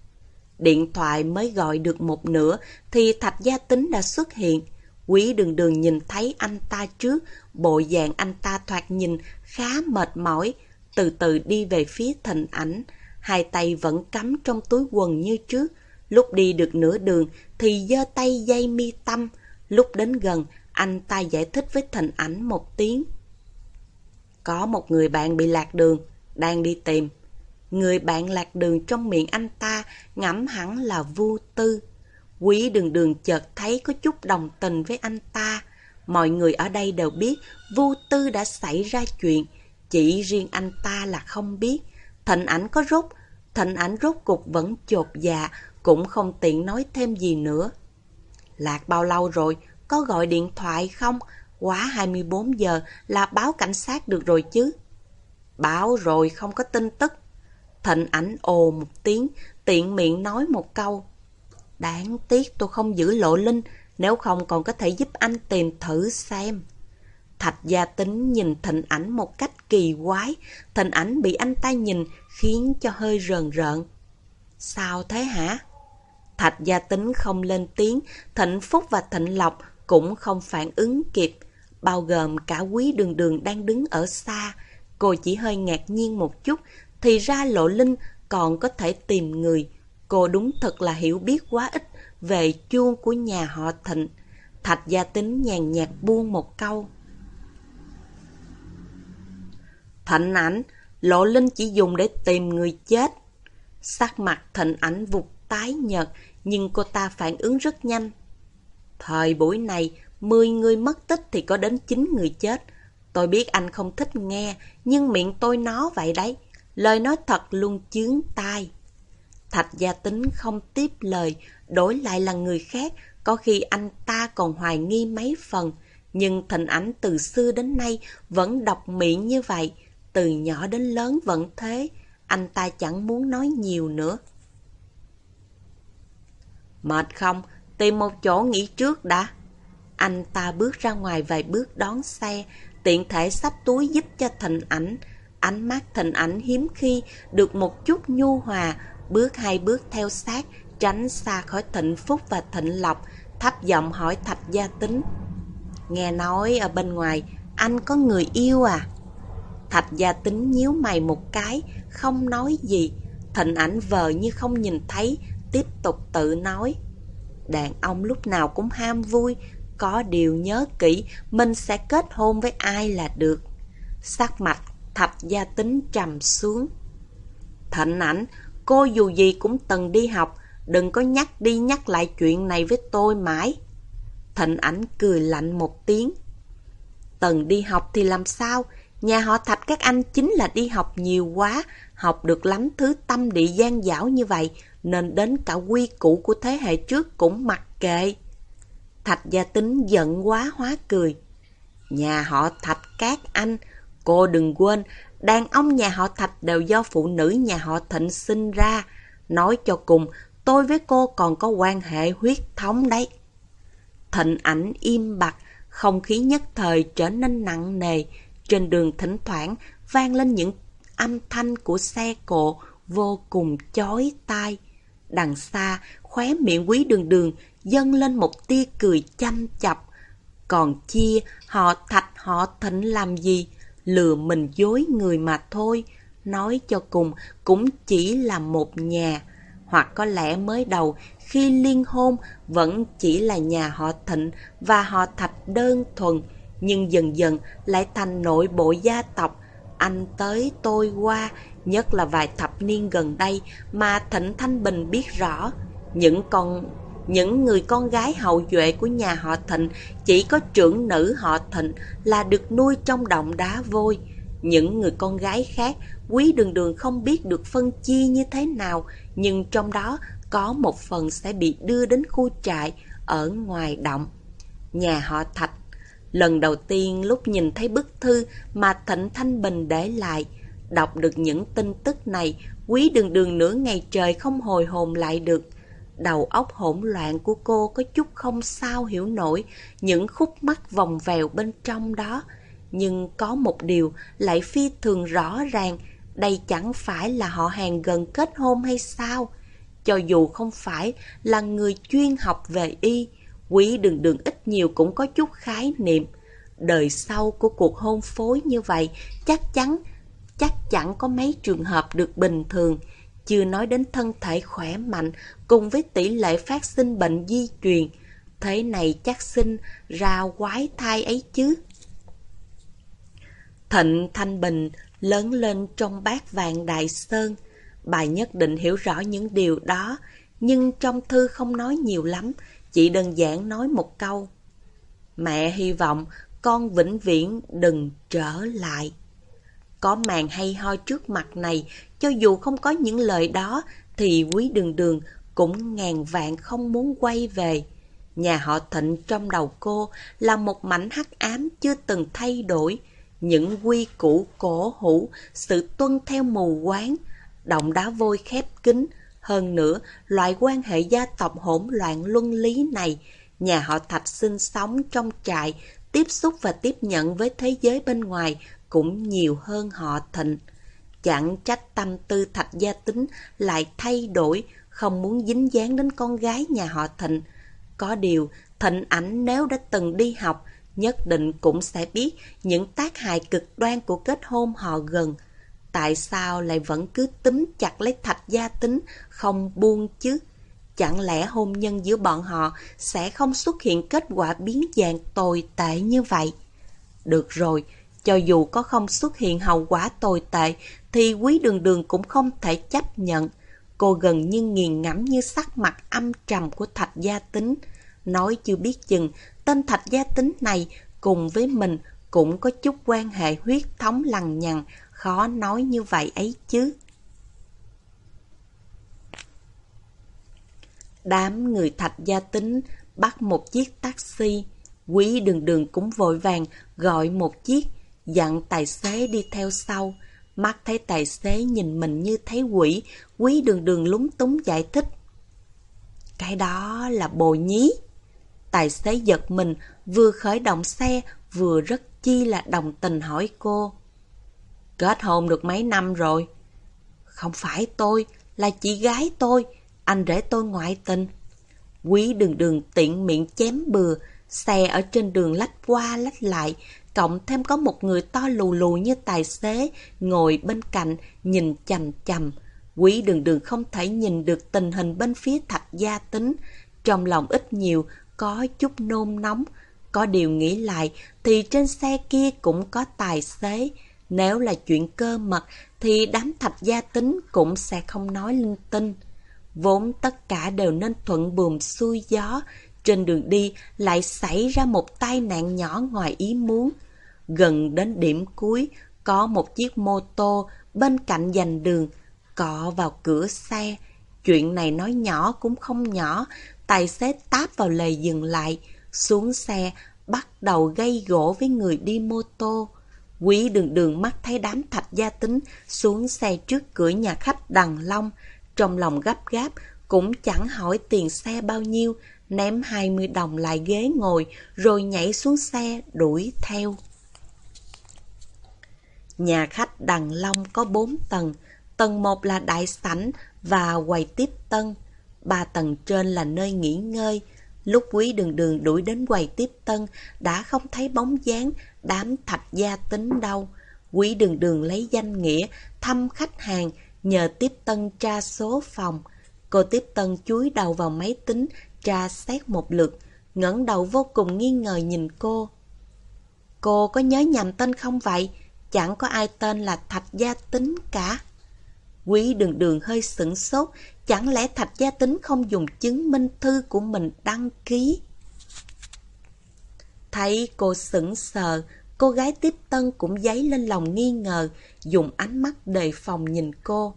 Điện thoại mới gọi được một nửa thì thạch gia tính đã xuất hiện. Quý đường đường nhìn thấy anh ta trước, bộ dạng anh ta thoạt nhìn khá mệt mỏi, từ từ đi về phía thịnh ảnh, hai tay vẫn cắm trong túi quần như trước. Lúc đi được nửa đường thì giơ tay dây mi tâm, lúc đến gần anh ta giải thích với thịnh ảnh một tiếng. Có một người bạn bị lạc đường, đang đi tìm. Người bạn lạc đường trong miệng anh ta ngẫm hẳn là Vu Tư. Quý đường đường chợt thấy có chút đồng tình với anh ta. Mọi người ở đây đều biết Vu Tư đã xảy ra chuyện, chỉ riêng anh ta là không biết. Thịnh ảnh có rút thịnh ảnh rốt cục vẫn chột dạ, cũng không tiện nói thêm gì nữa. Lạc bao lâu rồi, có gọi điện thoại không? Quá 24 giờ là báo cảnh sát được rồi chứ. Báo rồi không có tin tức. Thịnh ảnh ồ một tiếng, tiện miệng nói một câu. Đáng tiếc tôi không giữ lộ linh, nếu không còn có thể giúp anh tìm thử xem. Thạch gia tính nhìn thịnh ảnh một cách kỳ quái, thịnh ảnh bị anh ta nhìn khiến cho hơi rờn rợn. Sao thế hả? Thạch gia tính không lên tiếng, thịnh phúc và thịnh lộc cũng không phản ứng kịp, bao gồm cả quý đường đường đang đứng ở xa. Cô chỉ hơi ngạc nhiên một chút, thì ra lộ linh còn có thể tìm người. Cô đúng thật là hiểu biết quá ít về chuông của nhà họ thịnh. Thạch gia tính nhàn nhạt buông một câu. Thịnh ảnh, lộ linh chỉ dùng để tìm người chết. Sắc mặt thịnh ảnh vụt tái nhợt, nhưng cô ta phản ứng rất nhanh. Thời buổi này, 10 người mất tích thì có đến 9 người chết. Tôi biết anh không thích nghe, nhưng miệng tôi nó vậy đấy. Lời nói thật luôn chướng tai. Thạch gia tính không tiếp lời, đổi lại là người khác, có khi anh ta còn hoài nghi mấy phần. Nhưng thịnh ảnh từ xưa đến nay vẫn đọc miệng như vậy, từ nhỏ đến lớn vẫn thế. Anh ta chẳng muốn nói nhiều nữa. Mệt không? Tìm một chỗ nghỉ trước đã. Anh ta bước ra ngoài vài bước đón xe, tiện thể sắp túi giúp cho thịnh ảnh. Ánh mắt thịnh ảnh hiếm khi được một chút nhu hòa, bước hai bước theo sát, tránh xa khỏi thịnh phúc và thịnh lộc, thấp giọng hỏi thạch gia tính. Nghe nói ở bên ngoài, anh có người yêu à? Thạch gia tính nhíu mày một cái, không nói gì. Thịnh ảnh vờ như không nhìn thấy, tiếp tục tự nói. Đàn ông lúc nào cũng ham vui, có điều nhớ kỹ mình sẽ kết hôn với ai là được. Sắc mặt thạch gia tính trầm xuống. Thịnh ảnh, cô dù gì cũng từng đi học, đừng có nhắc đi nhắc lại chuyện này với tôi mãi. Thịnh ảnh cười lạnh một tiếng. Từng đi học thì làm sao? Nhà họ thạch các anh chính là đi học nhiều quá, học được lắm thứ tâm địa gian dảo như vậy, nên đến cả quy củ của thế hệ trước cũng mặc kệ. Thạch gia tính giận quá hóa cười. Nhà họ Thạch các anh, cô đừng quên, đàn ông nhà họ Thạch đều do phụ nữ nhà họ Thịnh sinh ra. Nói cho cùng, tôi với cô còn có quan hệ huyết thống đấy. Thịnh ảnh im bặt, không khí nhất thời trở nên nặng nề. Trên đường thỉnh thoảng vang lên những âm thanh của xe cộ vô cùng chói tai. Đằng xa, khóe miệng quý đường đường dâng lên một tia cười chăm chọc. Còn chia, họ thạch họ thịnh làm gì? Lừa mình dối người mà thôi. Nói cho cùng, cũng chỉ là một nhà. Hoặc có lẽ mới đầu, khi liên hôn, vẫn chỉ là nhà họ thịnh và họ thạch đơn thuần. Nhưng dần dần lại thành nội bộ gia tộc. Anh tới tôi qua, nhất là vài thập niên gần đây mà Thịnh Thanh Bình biết rõ. Những con những người con gái hậu duệ của nhà họ Thịnh chỉ có trưởng nữ họ Thịnh là được nuôi trong động đá vôi. Những người con gái khác, quý đường đường không biết được phân chia như thế nào, nhưng trong đó có một phần sẽ bị đưa đến khu trại ở ngoài động. Nhà họ Thạch Lần đầu tiên lúc nhìn thấy bức thư mà Thịnh Thanh Bình để lại, đọc được những tin tức này, quý đường đường nửa ngày trời không hồi hồn lại được. Đầu óc hỗn loạn của cô có chút không sao hiểu nổi những khúc mắc vòng vèo bên trong đó. Nhưng có một điều lại phi thường rõ ràng, đây chẳng phải là họ hàng gần kết hôn hay sao? Cho dù không phải là người chuyên học về y, quý đường đường ít nhiều cũng có chút khái niệm. Đời sau của cuộc hôn phối như vậy chắc chắn, chắc chẳng có mấy trường hợp được bình thường. Chưa nói đến thân thể khỏe mạnh cùng với tỷ lệ phát sinh bệnh di truyền. Thế này chắc sinh ra quái thai ấy chứ. Thịnh Thanh Bình lớn lên trong bát vàng đại sơn. Bà nhất định hiểu rõ những điều đó, nhưng trong thư không nói nhiều lắm, chỉ đơn giản nói một câu. Mẹ hy vọng con vĩnh viễn đừng trở lại. Có màn hay ho trước mặt này, cho dù không có những lời đó, thì quý đường đường cũng ngàn vạn không muốn quay về. Nhà họ Thịnh trong đầu cô là một mảnh hắc ám chưa từng thay đổi. Những quy củ cổ hủ, sự tuân theo mù quáng, động đá vôi khép kín. Hơn nữa, loại quan hệ gia tộc hỗn loạn luân lý này, nhà họ Thạch sinh sống trong trại, tiếp xúc và tiếp nhận với thế giới bên ngoài cũng nhiều hơn họ Thịnh. Chẳng trách tâm tư Thạch gia tính lại thay đổi, không muốn dính dáng đến con gái nhà họ Thịnh. Có điều, Thịnh ảnh nếu đã từng đi học, nhất định cũng sẽ biết những tác hại cực đoan của kết hôn họ gần. Tại sao lại vẫn cứ túm chặt lấy thạch gia tính, không buông chứ? Chẳng lẽ hôn nhân giữa bọn họ sẽ không xuất hiện kết quả biến dạng tồi tệ như vậy? Được rồi, cho dù có không xuất hiện hậu quả tồi tệ, thì quý đường đường cũng không thể chấp nhận. Cô gần như nghiền ngẫm như sắc mặt âm trầm của thạch gia tính. Nói chưa biết chừng, tên thạch gia tính này cùng với mình cũng có chút quan hệ huyết thống lằng nhằng, khó nói như vậy ấy chứ. Đám người thạch gia tính bắt một chiếc taxi. Quý đường đường cũng vội vàng gọi một chiếc, dặn tài xế đi theo sau. Mắt thấy tài xế nhìn mình như thấy quỷ, quý đường đường lúng túng giải thích. Cái đó là bồ nhí. Tài xế giật mình, vừa khởi động xe, vừa rất chi là đồng tình hỏi cô. Kết hôn được mấy năm rồi? Không phải tôi, là chị gái tôi, anh rể tôi ngoại tình. Quý đường đường tiện miệng chém bừa, xe ở trên đường lách qua lách lại, cộng thêm có một người to lù lù như tài xế ngồi bên cạnh nhìn chằm chằm Quý đường đường không thể nhìn được tình hình bên phía thạch gia tính, trong lòng ít nhiều có chút nôn nóng. Có điều nghĩ lại thì trên xe kia cũng có tài xế. Nếu là chuyện cơ mật thì đám thạch gia tính cũng sẽ không nói linh tinh. Vốn tất cả đều nên thuận buồm xuôi gió, trên đường đi lại xảy ra một tai nạn nhỏ ngoài ý muốn. Gần đến điểm cuối, có một chiếc mô tô bên cạnh dành đường, cọ vào cửa xe. Chuyện này nói nhỏ cũng không nhỏ, tài xế táp vào lề dừng lại, xuống xe, bắt đầu gây gỗ với người đi mô tô. Quý đường đường mắt thấy đám thạch gia tính xuống xe trước cửa nhà khách Đằng Long, trong lòng gấp gáp, cũng chẳng hỏi tiền xe bao nhiêu, ném 20 đồng lại ghế ngồi, rồi nhảy xuống xe đuổi theo. Nhà khách Đằng Long có 4 tầng, tầng 1 là đại sảnh và quầy tiếp tân, ba tầng trên là nơi nghỉ ngơi. Lúc quý đường đường đuổi đến quầy tiếp tân, đã không thấy bóng dáng đám thạch gia tính đâu. Quý đường đường lấy danh nghĩa thăm khách hàng, nhờ tiếp tân tra số phòng. Cô tiếp tân chúi đầu vào máy tính, tra xét một lượt, ngẩng đầu vô cùng nghi ngờ nhìn cô. Cô có nhớ nhầm tên không vậy? Chẳng có ai tên là Thạch Gia Tính cả. Quý đường đường hơi sửng sốt, chẳng lẽ Thạch Gia Tính không dùng chứng minh thư của mình đăng ký? Thấy cô sững sờ, cô gái tiếp tân cũng dấy lên lòng nghi ngờ, dùng ánh mắt đề phòng nhìn cô.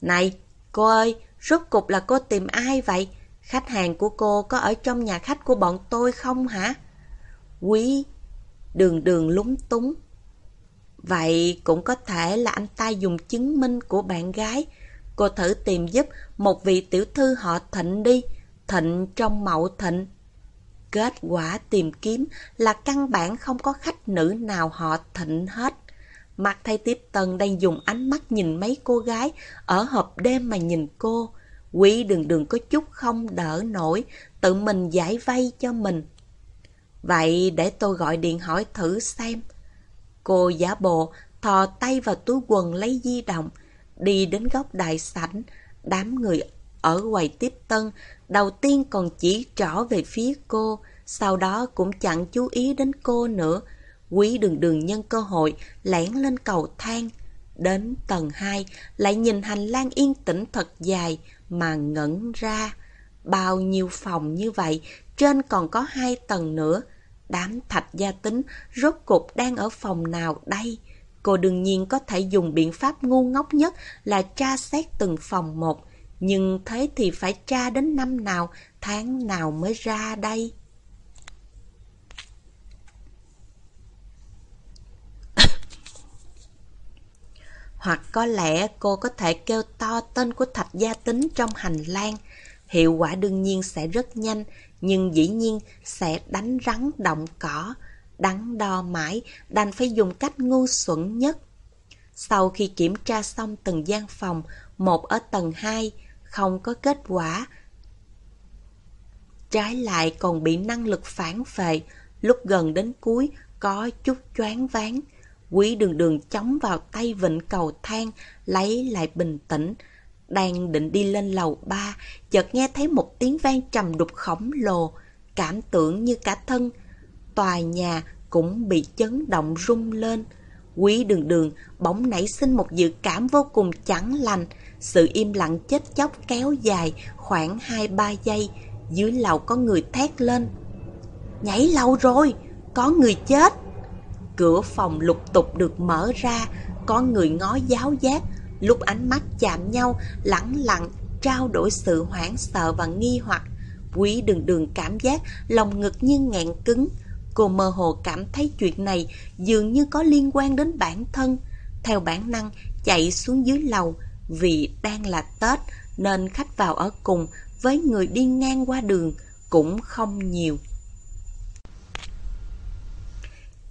Này, cô ơi, rốt cục là cô tìm ai vậy? Khách hàng của cô có ở trong nhà khách của bọn tôi không hả? Quý, đường đường lúng túng. Vậy cũng có thể là anh ta dùng chứng minh của bạn gái. Cô thử tìm giúp một vị tiểu thư họ thịnh đi, thịnh trong mậu thịnh. Kết quả tìm kiếm là căn bản không có khách nữ nào họ thịnh hết. Mặt thay tiếp tân đang dùng ánh mắt nhìn mấy cô gái ở hộp đêm mà nhìn cô. Quý đường đường có chút không đỡ nổi, tự mình giải vay cho mình. Vậy để tôi gọi điện hỏi thử xem. Cô giả bộ, thò tay vào túi quần lấy di động, đi đến góc đại sảnh. Đám người ở quầy tiếp tân, đầu tiên còn chỉ trỏ về phía cô, sau đó cũng chẳng chú ý đến cô nữa. Quý đường đường nhân cơ hội lẻn lên cầu thang. Đến tầng 2, lại nhìn hành lang yên tĩnh thật dài mà ngẩn ra. Bao nhiêu phòng như vậy, trên còn có hai tầng nữa. Đám thạch gia tính rốt cục đang ở phòng nào đây? Cô đương nhiên có thể dùng biện pháp ngu ngốc nhất là tra xét từng phòng một. Nhưng thế thì phải tra đến năm nào, tháng nào mới ra đây? Hoặc có lẽ cô có thể kêu to tên của thạch gia tính trong hành lang. Hiệu quả đương nhiên sẽ rất nhanh, nhưng dĩ nhiên sẽ đánh rắn động cỏ. Đắn đo mãi, đành phải dùng cách ngu xuẩn nhất. Sau khi kiểm tra xong từng gian phòng, một ở tầng 2, không có kết quả. Trái lại còn bị năng lực phản phệ, lúc gần đến cuối có chút choáng váng. Quý đường đường chống vào tay vịnh cầu thang, lấy lại bình tĩnh. Đang định đi lên lầu ba, chợt nghe thấy một tiếng vang trầm đục khổng lồ, cảm tưởng như cả thân. Tòa nhà cũng bị chấn động rung lên. Quý đường đường bỗng nảy sinh một dự cảm vô cùng chẳng lành. Sự im lặng chết chóc kéo dài khoảng 2-3 giây. Dưới lầu có người thét lên. Nhảy lầu rồi, có người chết. Cửa phòng lục tục được mở ra, có người ngó giáo giác, lúc ánh mắt chạm nhau, lẳng lặng, trao đổi sự hoảng sợ và nghi hoặc. Quý đường đường cảm giác lòng ngực như nghẹn cứng. Cô mơ hồ cảm thấy chuyện này dường như có liên quan đến bản thân. Theo bản năng, chạy xuống dưới lầu, vì đang là Tết nên khách vào ở cùng với người đi ngang qua đường cũng không nhiều.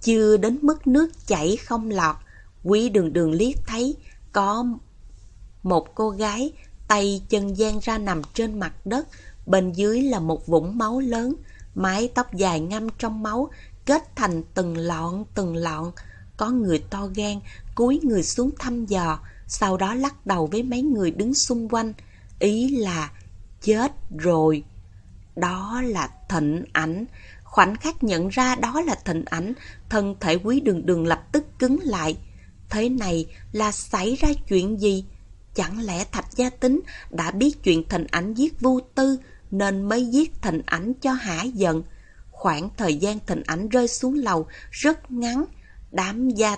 Chưa đến mức nước chảy không lọt, quý đường đường liếc thấy có một cô gái tay chân gian ra nằm trên mặt đất, bên dưới là một vũng máu lớn, mái tóc dài ngâm trong máu, kết thành từng lọn từng lọn. Có người to gan, cúi người xuống thăm dò, sau đó lắc đầu với mấy người đứng xung quanh. Ý là chết rồi. Đó là thịnh ảnh, Khoảnh khắc nhận ra đó là thịnh ảnh, thân thể quý đường đường lập tức cứng lại. Thế này là xảy ra chuyện gì? Chẳng lẽ Thạch Gia Tính đã biết chuyện thịnh ảnh giết vu tư nên mới giết thịnh ảnh cho hả giận? Khoảng thời gian thịnh ảnh rơi xuống lầu rất ngắn. Đám gia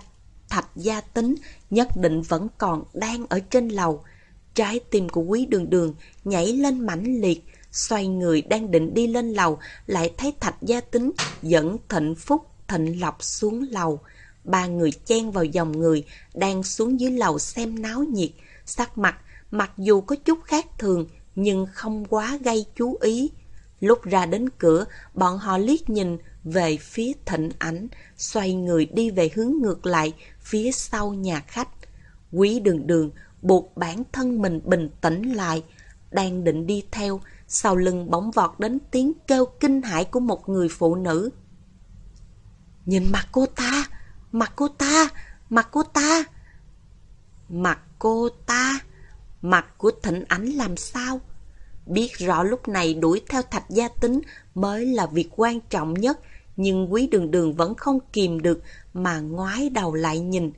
Thạch Gia Tính nhất định vẫn còn đang ở trên lầu. Trái tim của quý đường đường nhảy lên mãnh liệt, Xoay người đang định đi lên lầu, lại thấy Thạch Gia Tính dẫn Thịnh Phúc, Thịnh Lộc xuống lầu. Ba người chen vào dòng người, đang xuống dưới lầu xem náo nhiệt. Sắc mặt, mặc dù có chút khác thường, nhưng không quá gây chú ý. Lúc ra đến cửa, bọn họ liếc nhìn về phía thịnh ảnh, xoay người đi về hướng ngược lại, phía sau nhà khách. Quý đường đường buộc bản thân mình bình tĩnh lại, đang định đi theo, sau lưng bỗng vọt đến tiếng kêu kinh hãi của một người phụ nữ. Nhìn mặt cô ta, mặt cô ta, mặt cô ta. Mặt cô ta, mặt của thịnh ánh làm sao? Biết rõ lúc này đuổi theo thạch gia tính mới là việc quan trọng nhất, nhưng quý đường đường vẫn không kìm được mà ngoái đầu lại nhìn.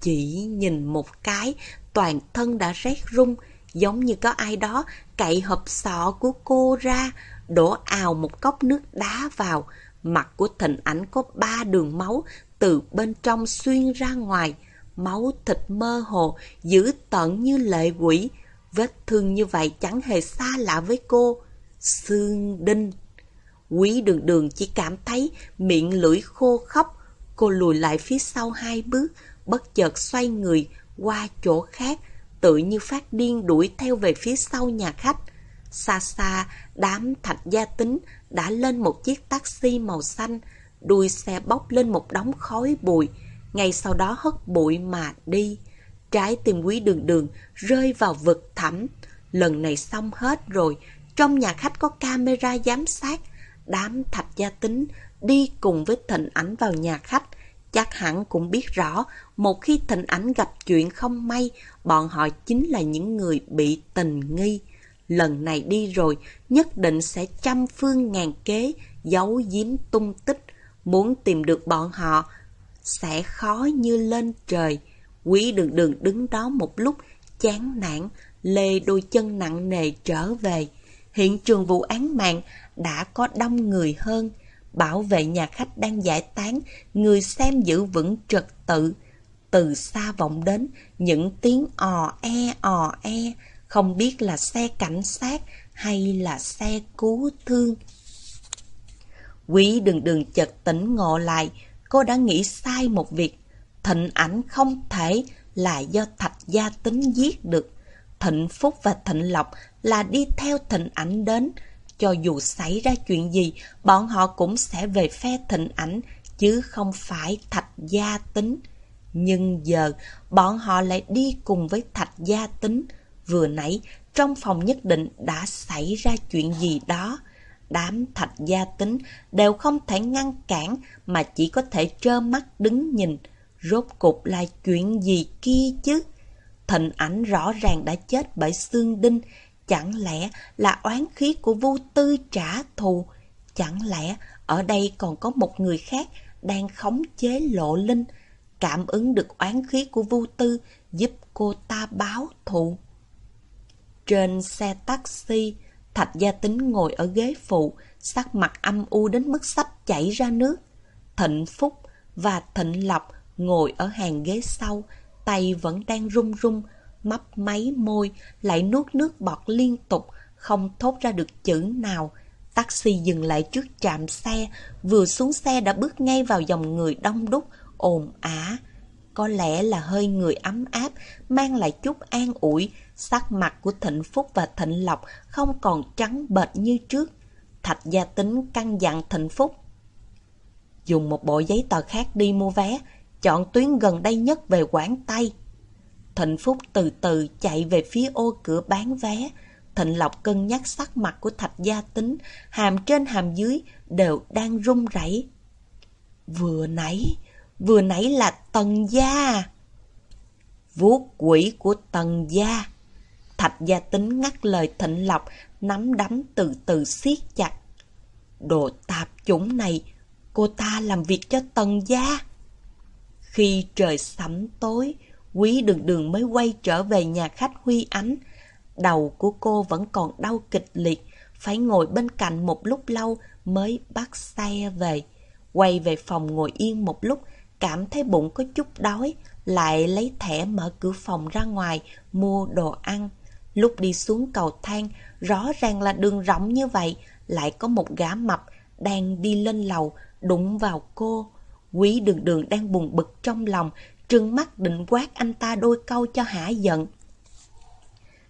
Chỉ nhìn một cái, toàn thân đã rét rung, giống như có ai đó cậy hộp sọ của cô ra, đổ ào một cốc nước đá vào. Mặt của thịnh ảnh có ba đường máu từ bên trong xuyên ra ngoài, máu thịt mơ hồ, dữ tận như lệ quỷ. Vết thương như vậy chẳng hề xa lạ với cô. Xương đinh. Quý đường đường chỉ cảm thấy miệng lưỡi khô khóc. Cô lùi lại phía sau hai bước, bất chợt xoay người qua chỗ khác, tự như phát điên đuổi theo về phía sau nhà khách. Xa xa, đám thạch gia tính đã lên một chiếc taxi màu xanh, đuôi xe bốc lên một đống khói bụi, ngay sau đó hất bụi mà đi. Trái tim quý đường đường rơi vào vực thẳm. Lần này xong hết rồi, trong nhà khách có camera giám sát. Đám thạch gia tính đi cùng với thịnh ảnh vào nhà khách. Chắc hẳn cũng biết rõ, một khi thịnh ảnh gặp chuyện không may, bọn họ chính là những người bị tình nghi. Lần này đi rồi, nhất định sẽ trăm phương ngàn kế, giấu giếm tung tích. Muốn tìm được bọn họ, sẽ khó như lên trời. Quý đường đường đứng đó một lúc, chán nản, lê đôi chân nặng nề trở về. Hiện trường vụ án mạng đã có đông người hơn. Bảo vệ nhà khách đang giải tán, người xem giữ vững trật tự. Từ xa vọng đến những tiếng ò e ò e, không biết là xe cảnh sát hay là xe cứu thương. Quý đường đường chợt tỉnh ngộ lại, cô đã nghĩ sai một việc. Thịnh ảnh không thể là do thạch gia tính giết được. Thịnh Phúc và Thịnh Lộc là đi theo thịnh ảnh đến. Cho dù xảy ra chuyện gì, bọn họ cũng sẽ về phe thịnh ảnh, chứ không phải thạch gia tính. Nhưng giờ, bọn họ lại đi cùng với thạch gia tính. Vừa nãy, trong phòng nhất định đã xảy ra chuyện gì đó. Đám thạch gia tính đều không thể ngăn cản mà chỉ có thể trơ mắt đứng nhìn. Rốt cục là chuyện gì kia chứ? Thịnh ảnh rõ ràng đã chết bởi xương đinh. Chẳng lẽ là oán khí của Vu tư trả thù? Chẳng lẽ ở đây còn có một người khác đang khống chế lộ linh? Cảm ứng được oán khí của Vu tư giúp cô ta báo thù. Trên xe taxi, Thạch Gia Tính ngồi ở ghế phụ, sắc mặt âm u đến mức sắp chảy ra nước. Thịnh Phúc và Thịnh Lộc ngồi ở hàng ghế sau, tay vẫn đang run run, mấp máy môi, lại nuốt nước bọt liên tục, không thốt ra được chữ nào. Taxi dừng lại trước trạm xe, vừa xuống xe đã bước ngay vào dòng người đông đúc, ồn ả. Có lẽ là hơi người ấm áp, mang lại chút an ủi, sắc mặt của Thịnh Phúc và Thịnh Lộc không còn trắng bệch như trước. Thạch gia tính căn dặn Thịnh Phúc. Dùng một bộ giấy tờ khác đi mua vé, chọn tuyến gần đây nhất về Quảng Tây. Thịnh Phúc từ từ chạy về phía ô cửa bán vé. Thịnh Lộc cân nhắc sắc mặt của Thạch Gia Tính, hàm trên hàm dưới đều đang run rẩy. Vừa nãy, vừa nãy là Tần Gia. Vuốt quỷ của Tần Gia. Thạch Gia Tính ngắt lời Thịnh Lộc, nắm đấm từ từ siết chặt. Đồ tạp chủng này, cô ta làm việc cho Tần Gia. Khi trời sẫm tối, Quý đường đường mới quay trở về nhà khách Huy Ánh. Đầu của cô vẫn còn đau kịch liệt, phải ngồi bên cạnh một lúc lâu mới bắt xe về. Quay về phòng ngồi yên một lúc, cảm thấy bụng có chút đói, lại lấy thẻ mở cửa phòng ra ngoài, mua đồ ăn. Lúc đi xuống cầu thang, rõ ràng là đường rộng như vậy, lại có một gã mập đang đi lên lầu, đụng vào cô. Quý đường đường đang buồn bực trong lòng, trừng mắt định quát anh ta đôi câu cho hả giận.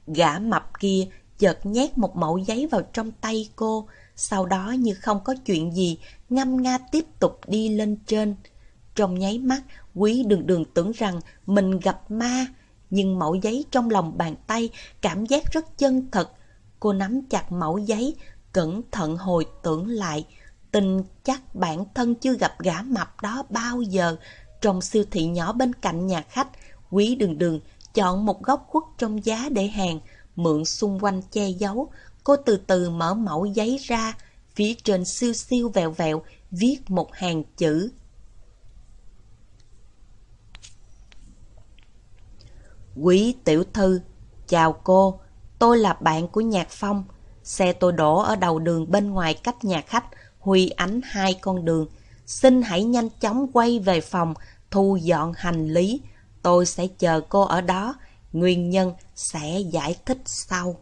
Gã mập kia chợt nhét một mẫu giấy vào trong tay cô, sau đó như không có chuyện gì, ngâm nga tiếp tục đi lên trên. Trong nháy mắt, quý đường đường tưởng rằng mình gặp ma, nhưng mẫu giấy trong lòng bàn tay cảm giác rất chân thật. Cô nắm chặt mẫu giấy, cẩn thận hồi tưởng lại, tin chắc bản thân chưa gặp gã mập đó bao giờ, trong siêu thị nhỏ bên cạnh nhà khách, quý đường đường chọn một góc khuất trong giá để hàng, mượn xung quanh che giấu. Cô từ từ mở mẫu giấy ra, phía trên siêu siêu vẹo vẹo, viết một hàng chữ. Quý tiểu thư, chào cô, tôi là bạn của Nhạc Phong. Xe tôi đổ ở đầu đường bên ngoài cách nhà khách, huy ánh hai con đường. Xin hãy nhanh chóng quay về phòng, thu dọn hành lý. Tôi sẽ chờ cô ở đó, nguyên nhân sẽ giải thích sau.